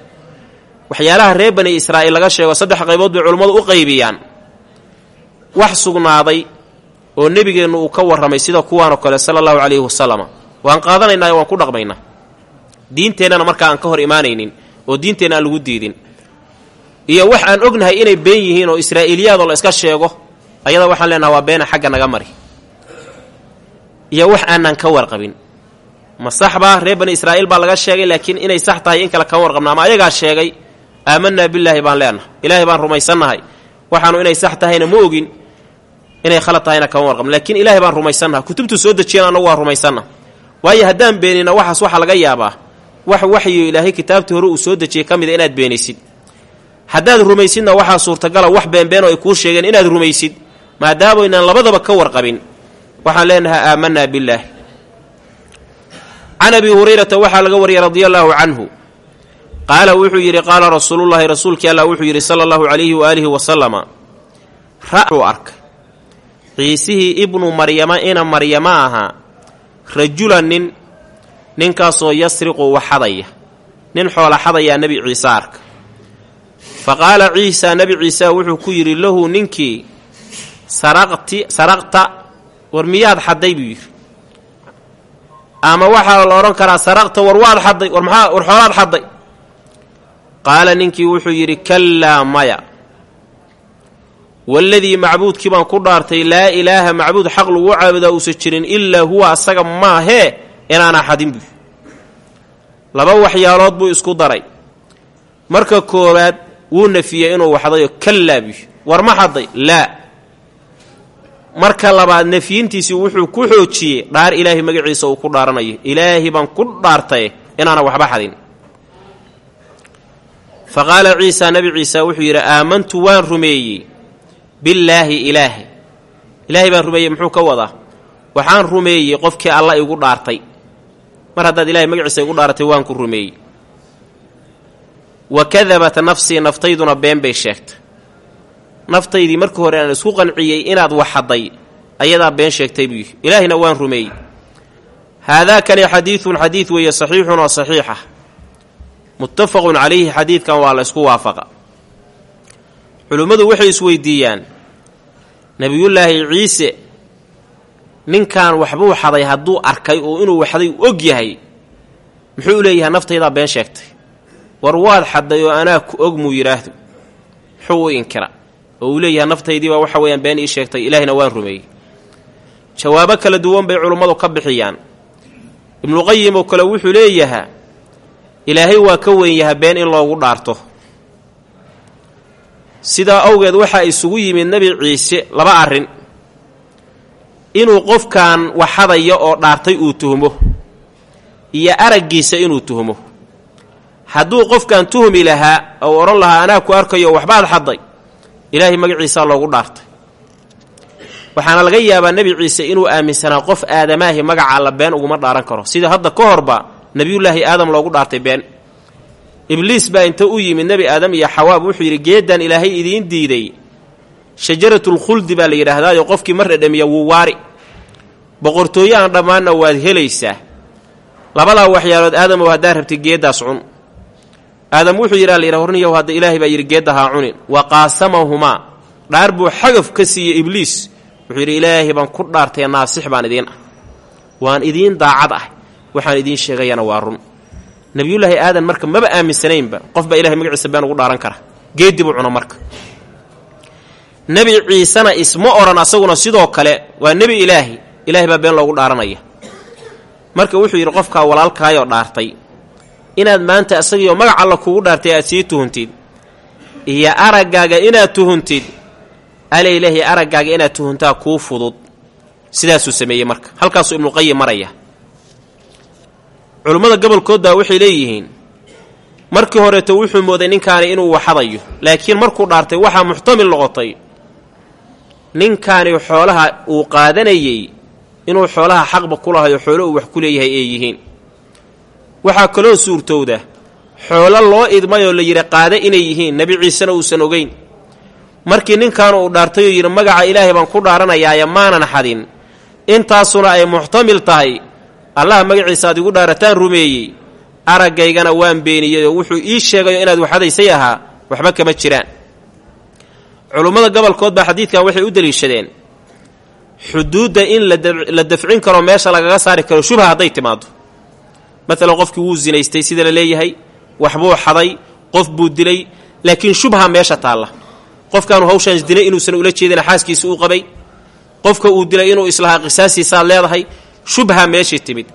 S1: waxyaalaha reer bani israa'iil laga sheego saddex qaybood bay culummadu u qaybiyaan. Wax sugnaaday oo nebigeennu uu ka warramay sida kuwaanoo kale sala allahu calayhi wasalama waan qaadanaynaa waan ku dhaqmaynaa. Diinteennana markaa aan ka hor imaanaynin oo diinteenna aan lagu diidin. Iyo wax aan ognahay inay been yihiin oo israa'iiliyaadoo la iska sheego ayada waxaan leenaha waa beena xagga naga mari. Iyo wax aanaan ka warqabin. Ma sax baa reer bani israa'iil baa laga sheegay laakiin inay sax tahay in kale kama warqabna ama ayagaa sheegay aamanaa billaahi baan leenahay. Ilaahay baan rumaysannahay. Waxaanu inay sax tahayna ma ogin inay khalad tahayna kama warqabna. Laakiin ilaahay baan rumaysannaha kutubtu soo dejiyana annagu waa rumaysanna waayo haddaan beenina waxaas waxaa laga yaabaa wax waxyo ilaahay kitaabtii hore uu soo dejiyey ka mida inaad beenaysid. Haddaad rumaysidna waxaa suurtagala wax beenbeenoo ay kuu sheegeen inaad rumaysid maadaamaynan labadaba ka warqabin waxaan leenahay aamanaa billaahi can abi hurayrata waxaa laga wariyay radia allaahu canhu. Qaala wuxuu yidhi qaala rasuulullaahi rasuulkii allah wuxuu yidhi sala allahu calayhi waaalihi wasalama ra'uu arkay ciisihii ibnu maryama ina maryama ahaa rajulan nin ninkaasoo yasriqu wax xadaya. Nin xoola xadayaa nebi ciise arka. Fa qaala ciisa nebi ciisa wuxuu ku yidhi lahu ninkii saraqti saraqta war miyaad xadday buu yidhi. Ama waxaa la odhan karaa saraqta war waad xadday war maxaa war xoolaad xadday? Qaala ninkii wuxuu yidhi kallaa maya. Waladii macbuudkii baan ku dhaartay laa ilaaha macbuud xaq lagu caabudaa uusan jirin ilaa huwa asaga maahee inaana xadin buy laba waxyaalood buu isku daray. Marka koowaad wuu nafiyey inuu waxdayo kallaa buy war ma xadday? Laa marka labaad nafyintiisii wuxuu ku xoojiyey dhaar ilaahay magaciisa uu ku dhaaranayo ilaahay baan ku dhaartay inaana waxba xadin. Fa qaala ciisa nebi ciisa wuxuu yidhi aamantu waan rumeeyey billaahi ilaahi ilaahay baan rumeeyey muxuu ka wadaa? Waxaan rumeeyey qofkii alla igu dhaartay. Mar haddaad ilahay magaciisa igu dhaaratay waan ku rumeeyey. Wa kadabat nafsii naftayduna been bay sheegtay naftaydii markii hore aan isku qanciyey inaad waxadday ayadaa been sheegtay buu ilaahina waan rumeeyey. Haadaakani xadiidun xadiid weeye saxiixun oo saxiixa. Muttafaqun calayhi xadiidkan waa la ysku waafaqa. Culimmadu waxay isweydiiyaan nebiyullaahi ciise ninkan waxbuu xaday hadduu arkay oo inuu waxday og yahay muxuu leeyahay naftaydaa been sheegtay. War waad xadday oo anaa ku og muu yidhaahdo. Muxuu u inkira oo uu leeyahay naftaydiibaa waxa weeyaan been ii sheegtay ilaahina waan rumeeyey jawaabo kala duwan bay culummadu ka bixiyaan. Ibnuqayim oo kale wuxuu leeyahaa ilaahay waa ka weyn yaha been in loogu dhaarto. Sidaa awgeed waxaa isugu yimid nebi ciise laba arrin. Inuu qofkan waxadaya oo dhaartay uu tuhmo iyo araggiisa inuu tuhmo hadduu qofkan tuhmi lahaa ou odhan lahaa anaa ku arkayo waxbaad xadday ilaahay magaciisaa loogu dhaartay. Waxaana laga yaabaa nebi ciise inuu aaminsanaa qof aadamaahi magaca alla been uguma dhaaran karo. Sida hadda ka horba nebiyullaahi aadam loogu dhaartay been. Ibliis baa inta u yimid nebi aadam iyo xawaab wuxuu yidhi geeddan ilaahay idiin diiday. Shajaratul-khuldi baa la yidhaahdaayo qofkii mar dhedhamiya wuu waari. Boqortooyo aan dhammaanna waad helaysaa. Labadaa waxyaalood aadamow haddaa rabtay geeddaas cun aadam wuxuu yidhaa layidhaha horniyow hadda ilaahay baa yidhi geeddahaa cunin. Wa qaasamahumaa dhaar buu xagaf ka siiyey ibliis. Wuxuu yidhi ilaahay baan ku dhaartay naasix baan idiin ah. Waan idiin daacad ah. Waxaan idiin sheegayana waa run. Nebiyullaahi aadan marka maba aaminsanaynba qof baa ilahay magaciisa been ugu dhaaran kara geeddi buu cuna marka. Nebi ciisena isma odhan asaguna sidoo kale waa nebi ilaahi. Ilaahay baa been loogu dhaaranaya. Marka wuxuu yidhi qofkaa walaalkaayoo dhaartay inaad maanta isagiioo magac alla kugu dhaartay aad sii tuhuntid iyo araggaaga inaad tuhuntid ala ilaahi araggaaga inaad tuhuntaa kuu fudud. Sidaasuu sameeyey marka. Halkaasuu ibnuqayim maraya culummada gobolkood baa waxay leeyihiin markii horeeto wuxuu mooday ninkaani inuu waxadayo laakiin markuu dhaartay waxaa muxtamil noqotay. Ninkaani xoolaha uu qaadanayey inuu xoolaha xaqba ku lahayo xoolo uu wax ku leeyahay ay yihiin waxaa kaloo suurtowda xoolo loo idmayoo la yidhi qaada inay yihiin nebi ciisena uusan ogeyn. Markii ninkaanu uu dhaartayoo yidhi magaca ilaahay baan ku dhaaranayaaye maanan xadin. Intaasuna ay muxtamil tahay. Allaha magaciisa aad igu dhaarataan rumeeyey. Araggaygana waan beeniyeyoo wuxuu ii sheegayo inaad waxadaysay ahaa waxba kama jiraan. Culummada gobolkood baa xadiidkan waxay u deliishadeen. Xuduudda in la dafcin karo meesha lagaga saari karo shubha hadday timaado maalan qofkii wuu zinaystay sida la leeyahay waxbuu xaday qof buu dilay laakiin shubha meesha taalla. Qofkaanu hawshaan dilay inuusan ula jeedin xaaskiisa uu qabay. Qofka uu dilay inuu islahaa qisaasiisaad leedahay shubha meeshii timid.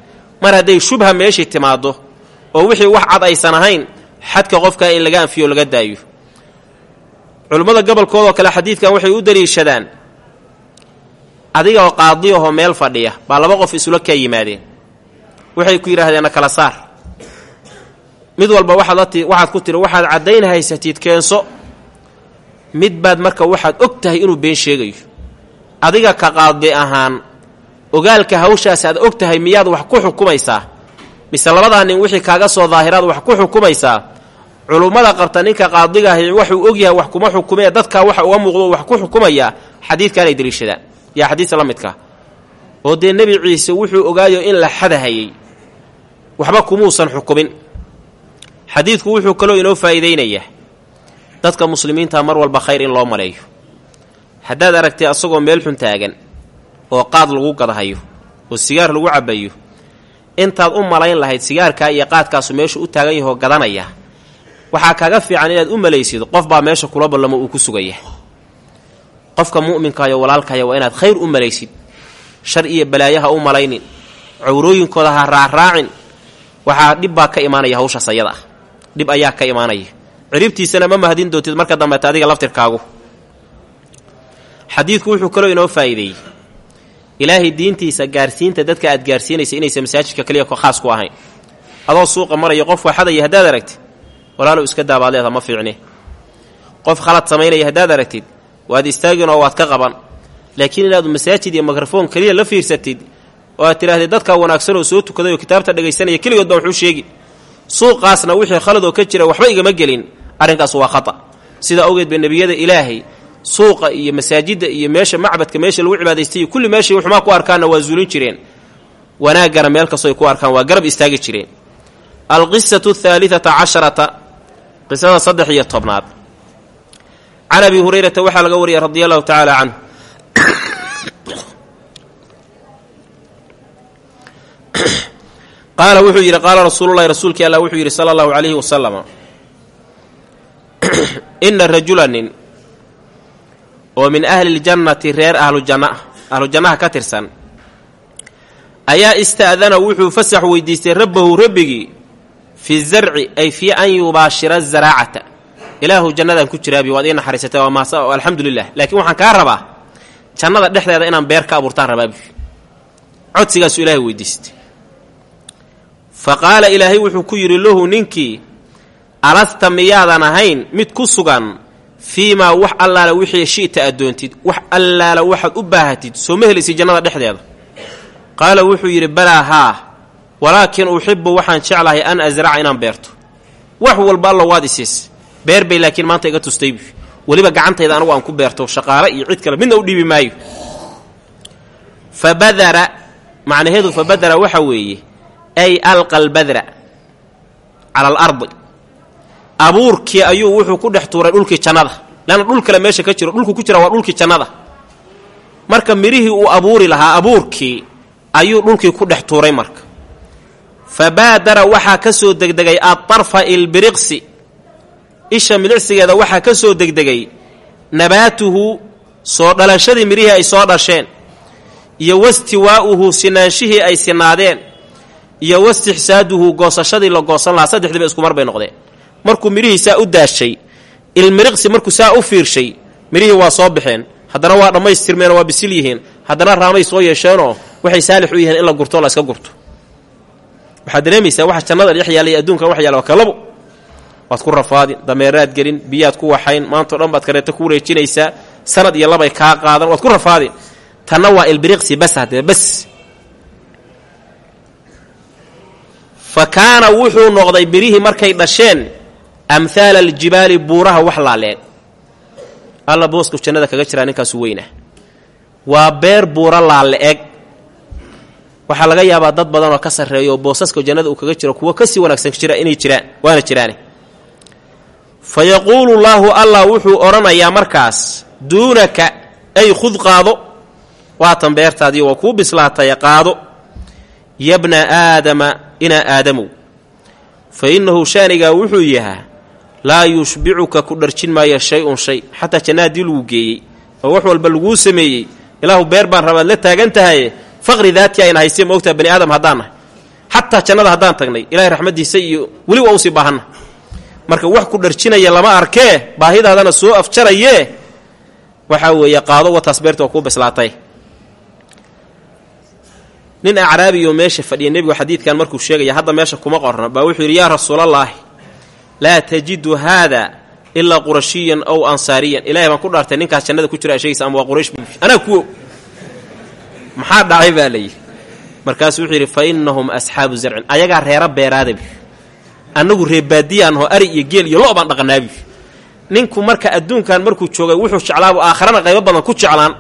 S1: Mar hadday shubha meeshii timaaddo oo wixii wax cad aysan ahayn xadka qofkaa in laga anfiyo laga daayo. Culummada gobolkoodoo kale xadiidkan waxay u daliishadaan adigaoo qaadi ahoo meel fadhiya baa laba qof isula kaa yimaadeen waxay ku yidhaahdeenna kala saar. Mid walba waxaad ku tiri waxaad caddayn haysatid keenso. Mid baad marka waxaad og tahay inuu been sheegayo. Adiga ka qaadi ahaan ogaalka hawshaas aad og tahay miyaad wax ku xukumaysaa? Mise labadaa nin wixii kaaga soo daahiraad wax ku xukumaysaa? Culummada qabta ninka qaadigaahi waxuu ogyahay wax kuma xukumee dadkaa waxa uga muuqdo wax ku xukumayaa xadiidkaanay deliishadaan. Yaa xadiista la midka. Oo dee nebi ciise wuxuu ogaayo in la xadahayay waxba kumuusan xukumin. Xadiidku wuxuu kaloo inoo faa'iidaynayaa dadka muslimiinta mar walba khayr in loo maleeyo. Haddaad aragtay asagoo meel xun taagan oo qaad lagu gadahayo oo sigaar lagu cabbayo intaad u malayn lahayd sigaarkaa iyo qaadkaasu meeshu u taagan yahoo gadanaya waxaa kaaga fiican inaad u malaysid qof baa meesha kula ballamo uu ku sugaya. Qofka mu'minkaayo walaalkaya waa inaad khayr u malaysid shar iyo balaayaha u malaynin cawrooyinkooda ha raacraacin waxaa dhib baa ka imaanaya hawshaas ayada ah dhib ayaa ka imaanaya. Ciribtiisana ma mahadin doontid marka dambeeta adiga laftirkaagu. Xadiidku wuxuu kaloo inoo faa'iideeyey. Ilaahay diintiisa gaarsiinta dadka aad gaarsiinaysa inaysa masaajidka keliya khaas ku ahayn. Adoo suuqa maraya qof waxadaya haddaad aragti walaalow iska daabaad leedaha ma fiicne. Qof khalad samaynaya haddaad aragtid waad istaagin oo waad ka qaban. Laakiin inaad masaajid iyo mikrafoon keliya la fiirsatid oo aad tidhaahdee dadkaa wanaagsan oo soo tukaday oo kitaabta dhegaysanaya keligood baa wuxuu sheegi. Suuqaasna wixii khaladoo ka jira waxba igama gelin. Arrinkaas waa khata. Sidaa awgeed ba nebiyada ilaahay suuqa iyo masaajidda iyo meesha macbadka meesha lagu cibaadaystay kulli meeshay xumaa ku arkaanna waa zuulin jireen. Wanaaggana meel kastoo ay ku arkaan waa garab istaagi jireen. Alqisatu ahaaliata casharata qisada saddex iyo tobnaad. Can abi hurayrata waxaa laga wariyay radi allahu tacaala canhu qaala wuxuu yidhi qaala rasuululahi rasuulkii allah wuxuu yidhi sala allahu calayhi wasalama ina rajula nin oo min ahli ljannati reer ahlujanna ahlujannaha ka tirsan ayaa ista'dana wuxuu fasax weydiistay rabbahu rabbigii fi zarci ay fii an yubaashira zaraacata. Ilaahu jannadaan ku jiraabi waad ii naxariisatay waa maas alxamdu lilah laakiin waxaan kaa rabaa jannada dhexdeeda inaan beer ka abuurtaan rabaabi codsigaasuu ilaahay weydiistay fa qaala ilaahay wuxuu ku yidhi lahu ninkii alasta miyaadan ahayn mid ku sugan fii maa wax allaala wixii shi'ta addoontid wax allaala waxaad u baahatid soo ma helaysid jannada dhexdeeda? Qaala wuxuu yidhi balaa haa walaakin uxibu waxaan jeclahay an asraca inaan beerto. Wax walba alla waad isiis. Beer bay laakiin maanta iga tustay weliba gacantayda anagu aan ku beerto shaqaale iyo cid kale midna u dhiibi maayo. Fa macnaheedu fa waxa weeye ay alqa albadra cala alardi abuurkii ayuu wuxuu ku dhex tuuray dhulkii jannada. Leanna dhul kale meesha ka jiro dhulku ku jira waa dhulkii jannada. Marka midhihii uu abuuri lahaa abuurkii ayuu dhulkii ku dhex tuuray marka. Fa baadara waxaa ka soo degdegay adarfa ilbiriqsi. Isha milicsigeeda waxaa ka soo degdegay nabaatuhu soo dhalashadii midhihii ay soo dhasheen iyo wastiwaa'uhu sinaanshihii ay sinaadeen iyo wastixsaaduhu goosashadii la goosan lahaa saddexdiiba iskumar bay noqdeen. Markuu midhihii saa u daashay ilmiriqsi markuu saa u fiirshay midhihii waa soo baxeen. Haddana waa dhammaystirmeenoo waa bisil yihiin. Haddana raamay soo yeesheenoo waxay saalix u yihiin in la gurto la iska gurto. Waxaad dareemaysaa waxa jannada dhex yaallay adduunkan wax yaalla waa kalabo waad ku rafaadin dameeraad gelin biyaad ku waxayn maantao dhan baad kareeto ku wareejinaysaa. Sanad iyo labay kaa qaadan waad ku rafaadin tanna waa ilbiriqsi bas haddee bas fa kaana wuxuu noqday birihii markay dhasheen amhaala aljibaali buuraha wax laaleeg alla boosku jannada kaga jiraa ninkaasu weyna waa beer buura laale-eg waxaa laga yaabaa dad badan oo ka sarreeya oo boosaska jannada uu kaga jiro kuwo ka sii wanaagsan jira inay jiraan waana jiraane fa yaquulu llaahu allah wuxuu odhanayaa markaas duunaka ay khud qaado. Waatan beertaadii waa kuu bislaataya qaado. Yabna aadama inaa aadamow. Fa innahu shaanigaa wuxuu yahaa laa yushbicuka ku dharjin maayo shay-un shay xataa janna haddii lagu geeyey oo wax walba laguu sameeyey. Ilaahu beer baan rabaad la taagan tahaye faqri daatii ayna haystee ma ogtaha bani aadam haddaan nahay xataa jannada haddaan tagnay ilahay raxmaddiisa iyo weli waa u sii baahanna marka wax ku dharjinaya lama arkee baahidaadana soo afjarayee waxaa weeye qaado wataas beerta waa kuu bislaatay nin acraabiyo meesha fadhiya nebigu xadiidkan markuu sheegaya hadda meesha kuma qorna baa wuxuu yidhi yaa rasuulallaahi laa tajidu haada ilaa qurashiyan ow ansaariyan. Ilahay baan ku dhaartay ninkaas jannada ku jira sheegaysa ama waa quraysh anaa kuwo. Maxaa dhacay? baa layidhi markaasuu wuxuu yidhi fa asxaabu zarcin. Ayagaa reera beeraadabi annagu reebaadiyaanho ari iyo geel iyo lo' baan dhaqanaabi ninku marka adduunkan markuu joogay wuxuu jeclaabu aakharana qaybo badan ku jeclaan.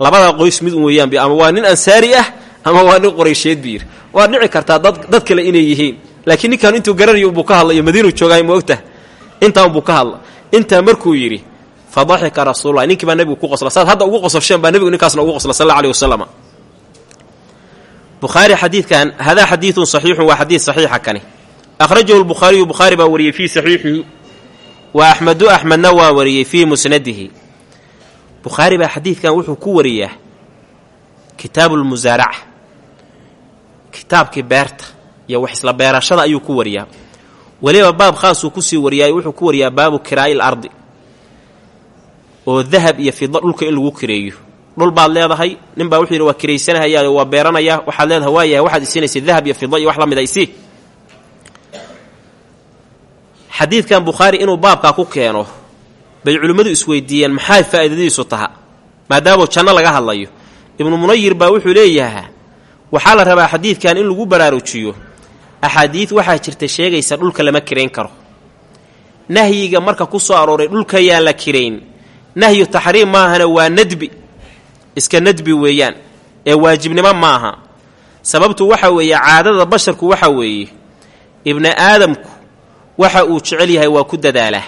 S1: Labadaa qoys mid un weeyaanbi ama waa nin ansaari ah ama waa nin qoraysheed buu yidhi. Waad dhici kartaa dad kale inay yihiin. Laakiin ninkan intuu garanayo unbuu ka hadlayo madiinuu joogaay ma ogtah intaa unbuu ka hadla intaa markuu yidhi fa daxika rasuululahi ninkii baa nebigu ku qosla. Saad hadda ugu qososheen baa nebigu ninkaasna ugu qosla sal alla alih wasalam bukhaari xadiidkan hadaa xadiidun saxiixun waa xadiid saxiixa kani. Akhrajahu lbukhaariyu bukhaari baa wariyey fii saxiixihi wa axmedu axmedna waa wariyey fii musnadihi. Bukhaari baa xadiidkan wuxuu ku wariyaa kitaabu lmusaaraca kitaabkii beerta iyo wax isla beerashada ayuu ku wariyaa. Weliba baab khaasuu ku sii wariyaay wuxuu ku wariyaa baabu kiraa'i lardi oo dahab iyo fida dhulka in lagu kireeyo. Dhul baad leedahay nin baa wuxuu yidhi waa kiraysanahayaa waa beeranayaa waxaad leedahay waa waxaad isiinaysa dahab iyo fida iyo wax la a isii. Xadiidkan bukhaari inuu baabkaa ku keeno bay culimmadu isweydiiyeen maxay faa'iidadiisu taha? Maadaama janno laga hadlayo. Ibnu munayir baa wuxuu leeyahaa waxaa la rabaa xadiidkan in lagu baraarujiyo. Axaadiid waxaa jirta sheegaysa dhulka lama kirayn karo. Nahyiga marka ku soo arooray dhulka yaan la kirayn. Nahyu taxriim maahana waa nadbi. Iska nadbi weeyaan. Ee waajibnimo maaha. Sababtu waxa weeye caadada basharku waxa weeye ibni aadamku waxa uu jecel yahay waa ku dadaalaa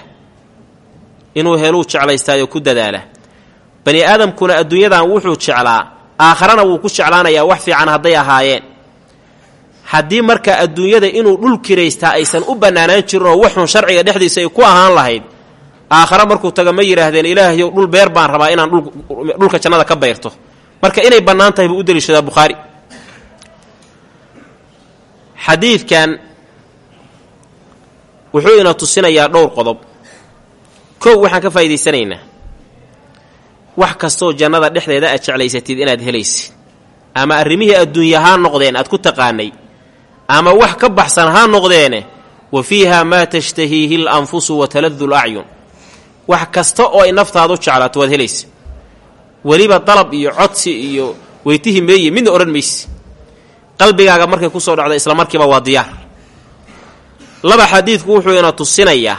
S1: inuu heluu jeclaystaayo ku dadaala bani aadamkuna adduunyadan wuxuu jeclaa aakharana wuu ku jeclaanayaa wax fiican hadday ahaayeen. Haddii marka adduunyada inuu dhul kiraystaa aysan u bannaanaan jirin oo waxun sharciga dhexdiisa ay ku ahaan lahayd aakhare markuu taga ma yidhaahdeen ilaahayow dhul beer baan rabaa inaan dhulka jannada ka bayrto marka inay bannaan tahay buu u deliishadaa bukhaari. Xadiidkan wuxuu ina tusinayaa dhowr qodob. Kow waxaan ka faa'idaysanaynaa wax kastoo jannada dhexdeeda aad jeclaysatid inaad helaysid. Ama arrimihii adduunya haa noqdeen aad ku taqaanay. Ama wax ka baxsan haa noqdeene wa fiiha maa tashtahiihi l anfusu wa taladu lacyun wax kasta oo ay naftaadu jeclaato waad helaysa weliba dalab iyo codsi iyo weytihi meeye midna odhan mayse qalbigaaga markay ku soo dhacdo isla markiiba waa diyaar. Laba xadiidku wuxuu ina tusinayaa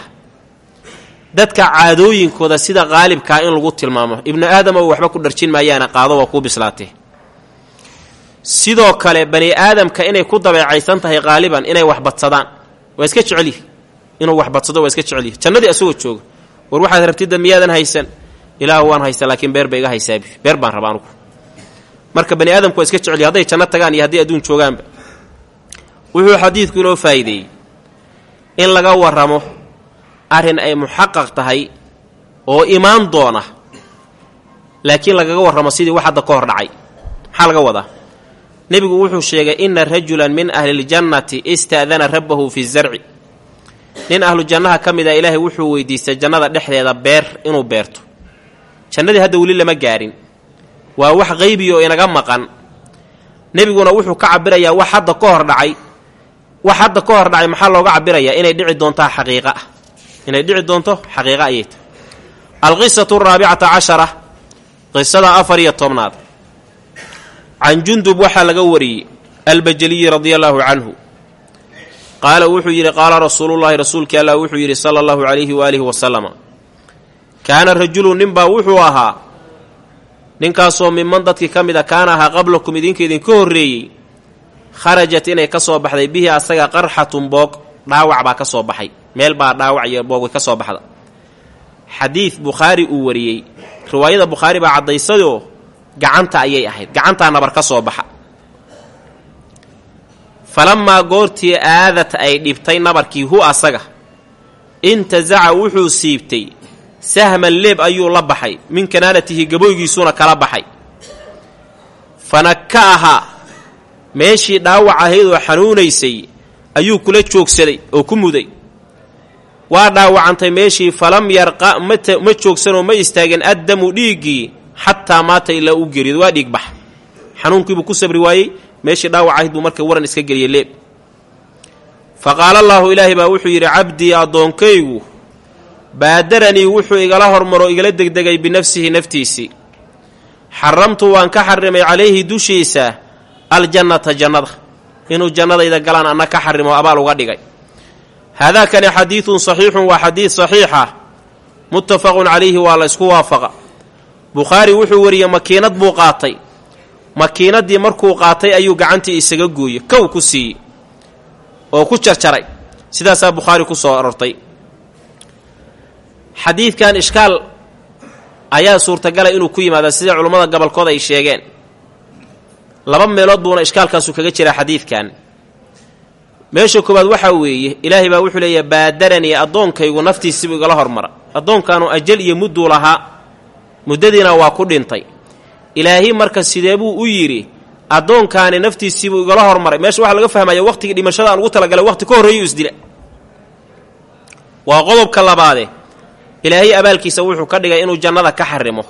S1: dadka caadooyinkooda sida qaalibkaa in lagu tilmaamo. Ibnu aadamow waxba ku dharjin maayaana qaado waa kuu bislaatee sidoo kale bani aadamka inay ku dabeecaysan tahay qaaliban inay wax badsadaan. Waa iska jecelyihi inuu wax badsado waa iska jecelyihi jannadii asagoo jooga. War waxaad rabtidda miyaadan haysan? Ilaahu waan haysan laakiin beer ba iga haysaabi. Beer baan rabaa anugu. Marka bani aadamku waa iska jecelyihi hadday janno tagaan iyo hadday adduun joogaanba. Wuxuu xadiidku inoo faa'iideeyey. In laga warramo arrin ay muxaqaq tahay oo imaan doona laakiin lagaga warramo sidii wax hadda ka hor dhacay. Maxaa laga wadaa? Nebigu wuxuu sheegay inna rajulan min ahliljannati ista'dana rabbahu fi zarci. Nin ahlu jannaha ka mid ah ilaahay wuxuu weydiistay jannada dhexdeeda beer inuu beerto. Jannadii hadda weli lama gaarin. Waa wax qaybiya oo inaga maqan. Nebiguna wuxuu ka cabirayaa wax hadda ka hor dhacay. Wax hadda ka hor dhacay maxaa looga cabirayaa inay dhici doontaa xaqiiqa. ah inay dhici doonto xaqiiqa ayay tahay. Alqisatu araabicata cashara qisada afar iyo tobnaad. Can jundub waxaa laga wariyey albajaliyi radia allaahu canhu. Qaala wuxuu yidhi qaala rasuulullaahi rasuulkii allah wuxuu yidhi sala allahu calayhi waaalihi wasalama kaana rajulu ninbaa wuxuu ahaa ninkaasoo miman dadkii ka mid a kaana ahaa qablakum idinka idinka horreeyey kharajat inay ka soo baxday bihi asaga qarxatun boog dhaawac baa ka soo baxay meel baa dhaawac iyo boog way ka soo baxda. Xadiid bukhaari uu wariyey. Riwaayada bukhaari baa caddaysadoo gacanta ayay ahayd. Gacantaa nabar ka soo baxa. Falamaa goortii aadat ay dhibtay nabarkii hu asaga. Intasaca wuxuu siibtay sahman leeb ayuu la baxay. Min kanaanatihi gaboygiisuuna kala baxay. Fanaka'aha meeshii dhaawac ahayd oo xanuunaysay ayuu kula joogsaday oo ku muday waa dhaawacantay meeshii falam yarqa ma joogsanoo ma istaagin addamu dhiiggii xataa maata ilaa uu geeriyood waa dhiig bax. Xanuunkiibuu ku sabri waayey meeshii dhaawac ahayd buu marka waran iska geliyey leeb. Fa qaala allaahu ilaahay baa wuxuu yidhi cabdii addoonkaygu baadaranii wuxuu igala hormaro igala degdegay binafsihi naftiisii xaramtu waan ka xarimay calayhi dushiisa aljannata jannada. Inuu jannadayda galaan anna ka xarimo abaal uga dhigay haadaakani xadiidun saxiixun waa xadiid saxiixa muttafaqun calayhi waa la ysku waafaqa bukhaari wuxuu wariyey makiinad buu qaatay makiinaddii markuu qaatay ayuu gacantii isaga gooyey kow ku siiyey oo ku jarjaray sidaasaa bukhaari ku soo arortay xadiidkan ishkaal ayaa suurtagala inuu ku yimaada sida culummada gobolkooda ay sheegeen laba meelood buuna ishkaalkaasu kaga jiraa xadiidkan meesha koowaad waxaa weeye ilaahay baa wuxuu leeyahay baadaranii addoonkaygu naftiisiibuu igala hormara. Addoonkaanu ajal iyo mudduu lahaa muddadiina waa ku dhintay. Ilaahi marka sidee buu u yidhi addoonkaani naftiisiibuu igala hormaray. Meesha waxaa laga fahmaya wakhtigii dhimashada aan ugu talagalay wakhti ka horreeyu isdila waa qodobka labaade. Ilaahay abaalkiisa wuxuu ka dhigay inuu jannada ka xarimo.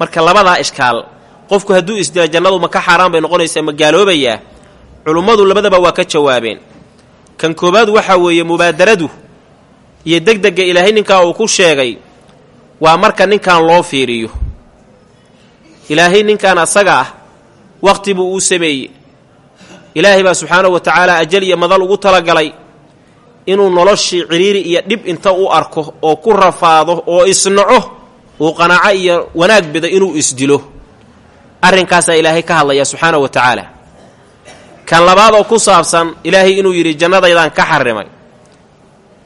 S1: Marka labadaa ishkaal qofku hadduu isdila jannadu ma ka xaaraan bay noqonaysaa ma gaaloobayaa culummadu labadaba waa ka jawaabeen. Kan koowaad waxaa weeye mubaadaradu iyo degdega ilaahay ninkaa uu ku sheegay waa marka ninkan loo fiiriyo. Ilaahay ninkan asaga ah wakhti buu uu sameeyey. Ilaahay baa subxaanahu wa tacaala ajal iyo madal ugu talagalay inuu noloshii ciriiri iyo dhib inta u arko oo ku rafaado oo isnaco uu qanaaco iyo wanaag bida inuu isdilo arrinkaasaa ilaahay ka hadlaya subxaanahu wa tacaala kan labaad oo ku saabsan ilaahay inuu yidhi jannadaydaan ka xarimay.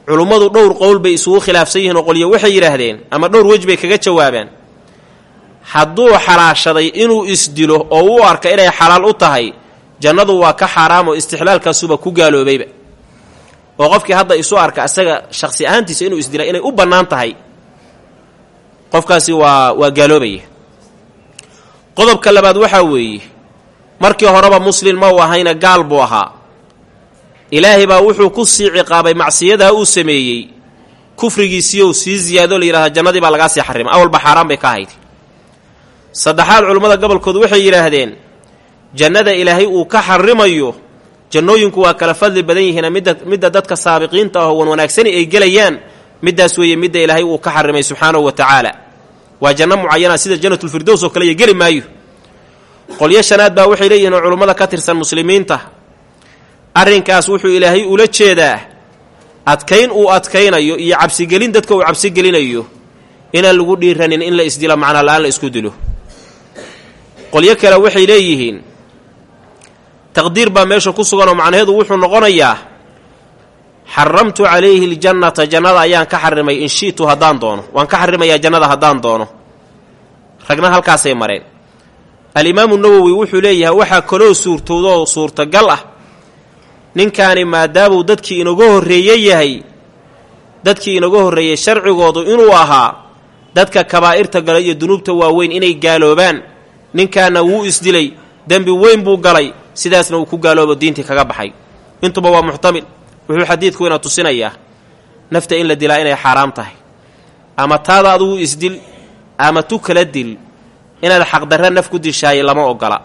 S1: Culummadu dhowr qowl bay isugu khilaafsan yihiin oo qolyo waxay yidhaahdeen ama dhowr wej bay kaga jawaabeen. Hadduu xalaashaday inuu isdilo oo u arka inay xalaal u tahay jannadu waa ka xaaraam oo istixlaalkaasuba ku gaaloobayba. Oo qofkii hadda isu arka asaga shaqsi ahaantiisa inuu isdila inay u bannaan tahay qofkaasi waa waa gaaloobaya qodobka labaad waxaa weeye markii horeba muslin ma uu ahayna gaal buu ahaa. Ilaahay baa wuxuu ku sii ciqaabay macsiyadaa uu sameeyey. Kufrigiisiiou sii ziyaadoo la yidhahda jannadii baa lagaa sii xarimay. Awalba xaaraan bay ka ahayd. Saddexaad culummada gobolkoodu waxay yidhaahdeen jannada ilaahay uu ka xarimayo jannooyinku waa kala fadli badan yihiina midda midda dadka saabiqiinta ah oo wan wanaagsani ay gelayaan middaas weeye midda ilaahay uu ka xarimay subxaanahu wa tacaala. Waa janno mucayana sida jannatulfirdows oo kale iyo geli maayo qolyo shanaad baa waxay leeyihiin culummada ka tirsan muslimiinta. Arrinkaas wuxuu ilaahay ula jeedaa adkayn uu adkaynayo iyo cabsigelin dadka uu cabsigelinayo inaan lagu dhiiranin in la isdilo macnaa la'aan la isku dilo. Qolyo kale waxay leeyihiin taqdiir baa meesha ku suganoo macnaheedu wuxuu noqonayaa xaramtu calayhi ljannata jannada ayaan ka xarimay in shi'tu haddaan doono waan ka xarimayaa jannada haddaan doono. Ragna halkaasay mareen alimaamu nawowi wuxuu leeyahay waxaa kaloo suurtowdoo suurtagal ah. Ninkaani maadaamuu dadkii inaga horreeye yahay dadkii inaga horreeyey sharcigoodu inuu ahaa dadka kabaa'irta gala iyo dunuubta waaweyn inay gaaloobaan ninkaana wuu isdilay dembi weyn buu galay sidaasna uu ku gaaloobo diintii kaga baxay. Intuba waa muxtamil. Wuxuu xadiidku ina tusinayaa nafta in la dilaa inay xaaraam tahay. Ama taada adugu isdil ama tu kala dil inaad xaqdarra naf ku dishaayay lama ogola.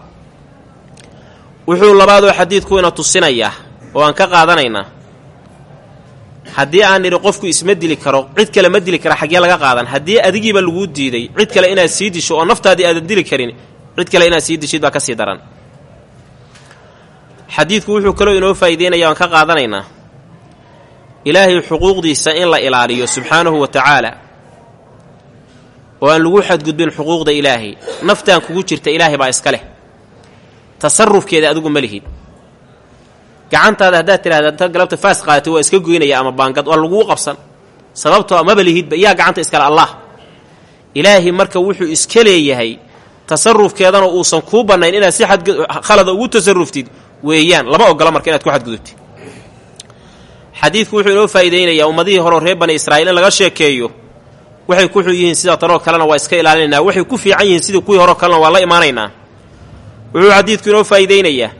S1: Wuxuu labaadoo xadiidku ina tusinayaa oo aan ka qaadanaynaa haddii aan nidhi qofku isma dili karo cid kale ma dili kara xaggee laga qaadan. Haddii adigiiba laguu diiday cid kale inaad sii disho oo naftaadii aadan dili karin cid kale inaad sii dishid baa ka sii daran. Xadiidku wuxuu kaloo inoo faa'iideynaya aan ka qaadanaynaa. Ilaahay xuquuqdiisa in la ilaaliyo subxaanahu wa tacaala oo aan lagu xadgudbin xuquuqda ilaahay. Naftaan kugu jirta ilaahay baa iska leh. Tasarufkeeda adigu ma lihid gacantaada haddaad tidhahda ta galabta faas qaadatay waa iska goynaya ama baangad waa laguu qabsan. Sababtoo maba lihidba yaa gacanta iskale allah. Ilaahay marka wuxuu iska leeyahay tasarufkeedana uusan kuu bannayn inaad si khalada ugu tasaruftid weeyaan lama ogola marka inaad ku xadgudubtid. Xadiidku wuxuu inoo faa'iideynayaa ummadihii horeo reer bani israa'iil laga sheekeeyo waxay ku xun yihiin sida tanoo kalena waa iska ilaalinaynaa waxay ku fiican yihiin sidii kuwii horeo kalena waa la imaanaynaa wuxuu xadiidku inoo faa'iideynayaa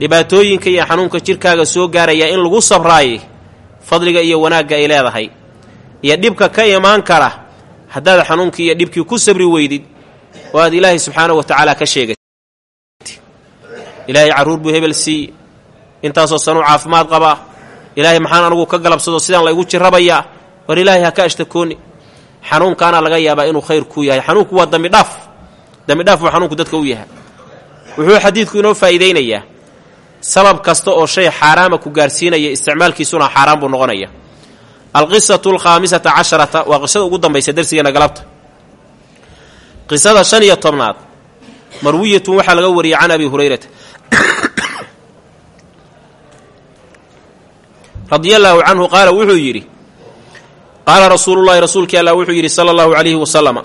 S1: dhibaatooyinka iyo xanuunka jirkaaga soo gaaraya in lagu sabraaye fadliga iyo wanaagga ay leedahay. Iyo dhibka ka imaan kara haddaad xanuunkii iyo dhibkii ku sabri weydid oo aad ilaahay subxaanahu wa tacaala ka sheegatid ilaahay carruur buu hebel siiye intaasoo sanuu caafimaad qabaa ilaahay maxaan anugu ka galabsado sidaan laygu jirabayaa war ilaahay ha ka ashtakooni xanuunkaana laga yaabaa inuu khayr kuu yahay. Xanuunku waa dambidhaaf dambidhaaf buu xanuunku dadka u yahay. Wuxuu xadiidku inoo faa'iideynayaa sabab kasta oo shay xaaraama ku gaarsiinaya isticmaalkiisuna xaaraan buu noqonaya alqisatu alkhaamisata casharata waa qisada ugu dambaysa darsigeena galabta qisada shan iyo tobnaad marwiyatun waxaa laga wariyey can abi hurayrata radia allaahu canhu qaala wuxuu yidhi qaala rasuulullahi rasuulkii allah wuxuu yidhi sala allahu calayhi wasalama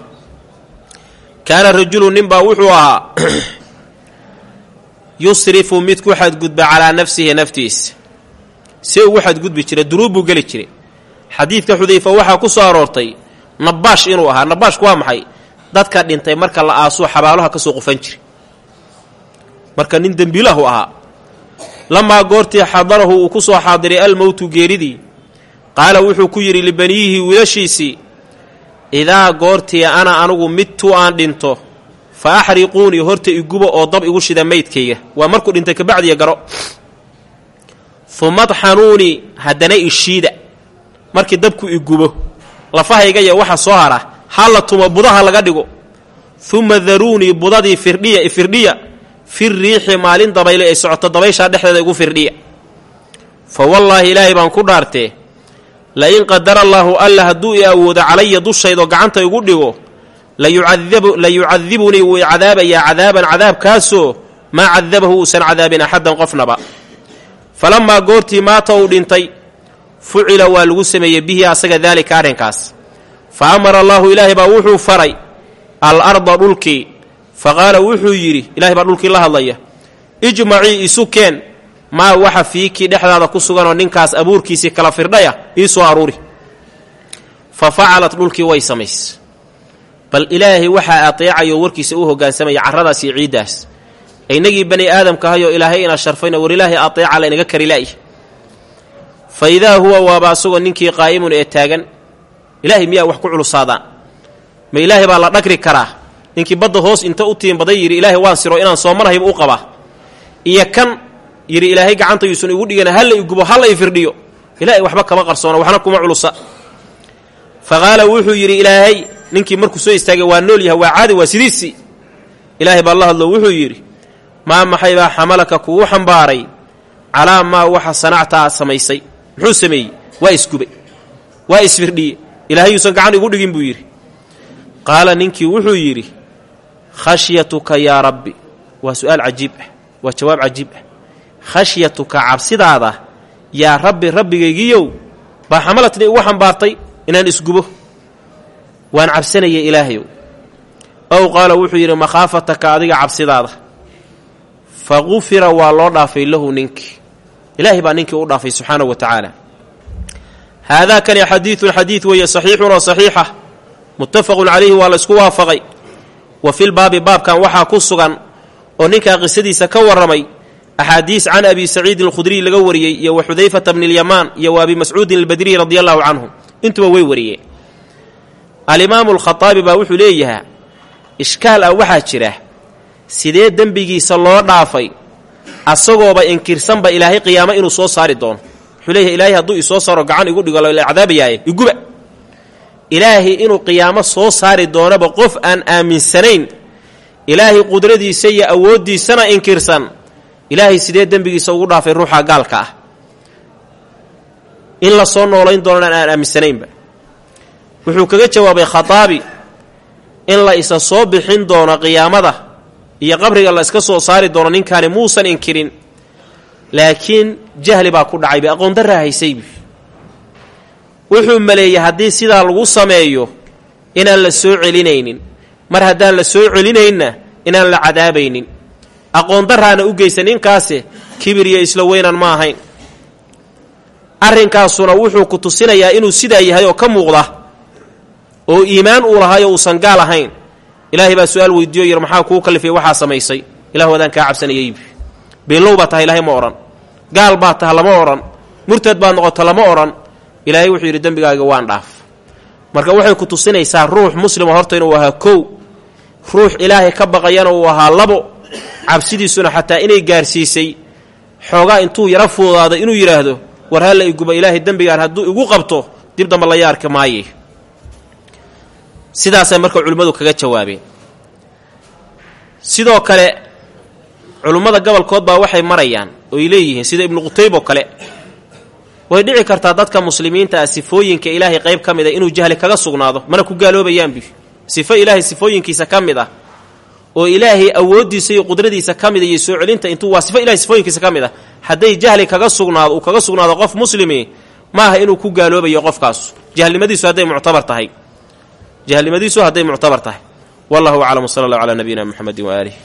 S1: kaana rajulu ninbaa wuxuu ahaa yusrifu mid ku xadgudba calaa nafsihi naftiisa si ugu xadgudbi jira dunuub buu geli jiray xadiidka xudayfa waxaa ku soo aroortay nabaash inuu ahaa nabaashku waa maxay dadka dhintay marka la aasuu xabaalaha ka soo qufan jiray marka nin dembiilahu ahaa lamaa goortii xadarahu uu ku soo xaadiray almowtu geeridii qaala wuxuu ku yidhi libaniyihi wiilashiisii idaa goortii ana anugu midtu aan dhinto fa axriquunii horta iguba oo dab igu shida maydkayga. Waa markuu dhintay kabacdiya garo. Uma adxanuunii haddana ishiida markii dabku igubo lafahayga iyo waxa soo hara ha la tumo budaha laga dhigo. Uma daruunii budadii firdhiya firdhiya fi riixi maalin dabayle ay socoto dabayshaa dhexdeeda igu firdhiya. Fa wallaahi ilaahay baan ku dhaartee lain qadara allaahu alla hadduu i awoodo calaya dushaydoo gacanta igu dhigo la yucadibunii wuu i cadaabayaa cadaaban cadaabkaasoo maa cadabahu uusan cadaabin axaddan qofnaba. Falammaa goortii maata uu dhintay fucila waa lagu sameeyey bihi asaga daalika arrinkaas. Fa amara allaahu ilaahay baa wuxuu faray al arda dhulkii. Fa qaala wuxuu yidhi ilahay baa dhulkii la hadlaya ijmacii isu keen maa waxa fiikii dhexdaada ku suganoo ninkaas abuurkiisii kala firdhaya ii soo aruuri. Fa facalat dhulkii way samays. Bal ilaahay waxaa ateecayo warkiisa u hoggaansamaya carradaas iyo ciiddaas. Inagii bani aadamka ahayoo ilaahay ina sharfayna war ilaahay ateeca laynaga kari la'y fa idaa huwa waaba asagoo ninkii qaa'imun ee taagan ilaahay miyaa wax ku culusaadaan? Ma ilaahay baa la dhagri karaa? Ninkii badda hoos inta u tiimbaday yidhi ilaahay waan siro inaan soomanahayba u qabaa. Iyo kan yidhi ilaahay gacanta yuusan igu dhigana halla igubo halla i firdhiyo. Ilaahay waxba kama qarsoona waxna kuma culusa. Fa wuxuu yidhi ilaahay ninkii markuu soo istaagay waa nool yahay waa caadi waa sidiisii ilaahay baa la hadlo wuxuu yidhi maa maxay baa xamalaka kugu xambaaray calaa maa waxa sanacta aad samaysay? Muxuu sameeyey? Waa isgubay. Waa isfirdhiye ilaahay yuusan gacan igu dhigin buu yidhi. Qaala ninkii wuxuu yidhi khashyatuka yaa rabbi. Waa su'aal cajiib ah waa jawaab cajiib ah khashyatuka cabsidaada yaa rabbi rabbigaygiyow baa xamalatni igu xambaartay inaan isgubo. Waan cabsanayay ilaahayow. Ow qaala wuxuu yidhi makhaafataka adiga cabsidaada. Fa qufira waa loo dhaafay lahu ninkii. Ilaahay baa ninkii u dhaafay subxaanahu wa tacaala. Haadaa kani xadiidun xadiid weeye saxiixun oo saxiixa. Muttafaqun calayhi waa la isku waafaqay. Wa filbaabi baabkan waxaa ku sugan oo ninkaa qisadiisa ka warramay axaadiis can abi saciidin alkhudriy laga wariyey iyo wa xudayfata bni lyamaan iyo wa abi mascuudin albadriy radi allahu canhu intuba way wariyeen alimaamu alkhataabi baa wuxuu leeyahaa ishkaal ah waxaa jira sidee dembigiisa loo dhaafay asagooba inkirsanba ilaahay qiyaamo inuu soo saari doono wuxuu leeyahay ilaahay hadduu isoo saaro gacan igu dhigo la cadaabayaaye iguba ilaahay inuu qiyaamo soo saari doonaba qof aan aaminsanayn ilaahay qudradiisa iyo awooddiisana inkirsan ilaahay sidee dembigiisa ugu dhaafay ruuxa gaalka ah? In la soo noolayn doonana aan aaminsanaynba wuxuu kaga jawaabay khataabi in la isa soo bixin doono qiyaamada iyo qabriga la iska soo saari doono ninkaani muusan inkirin laakiin jahli baa ku dhacayba aqoon darraa haysaybi wuxuu maleeyey haddii sidaa lagu sameeyo inaan la soo celinaynin. Mar haddaan la soo celinaynna inaan la cadaabaynin aqoon daraana u geysan ninkaase kibir iyo isla weynaan ma ahayn. Arrinkaasuna wuxuu ku tusinayaa inuu sidaa yahay oo ka muuqda oo iimaan uu lahaay oo uusan gaal ahayn. Ilaahay baa su'aal weydiiyo yar maxaa kuu kalifay waxaa samaysay? Ilahu adaan kaa cabsanayaybi beenlow baa tahay ilaahay ma odhan gaal baa taha lama odhan murtad baad noqoto lama odhan ilaahay wuxuu yidhi dembigaaga waan dhaaf. Marka waxay ku tusinaysaa ruux muslima horta inuu ahaa kow. Ruux ilaahay ka baqayana uu ahaa labo cabsidiisuna xataa inay gaarsiisay xoogaa intuu yaro fuudaado inuu yidhaahdo war halla iguba ilaahay dembigaan hadduu igu qabto dib damba laya arki maaye. Sidaasay marka culimmadu kaga jawaabeen. Sidoo kale culimmada gobolkood baa waxay marayaan ooy leeyihiin sida ibnu qutayb oo kale way dhici kartaa dadka muslimiinta ah sifooyinka ilaahay qayb ka mid a inuu jahli kaga sugnaado mana ku gaaloobayaanbi sifo ilaahay sifooyinkiisa ka mid ah oo ilaahay awooddiisa iyo qudradiisa ka mid a iyo soo celinta intuu waa sifo ilahay sifooyinkiisa ka mid ah hadday jahli kaga sugnaado uu kaga sugnaado qof muslimi maaha inuu ku gaaloobayo qofkaas. Jahlnimadiisu hadday muctabar tahay. Jahlnimadiisu hadday muctabar tahay. Wallahu aclam sala allahu calaa nabiyina muxamedin waaalih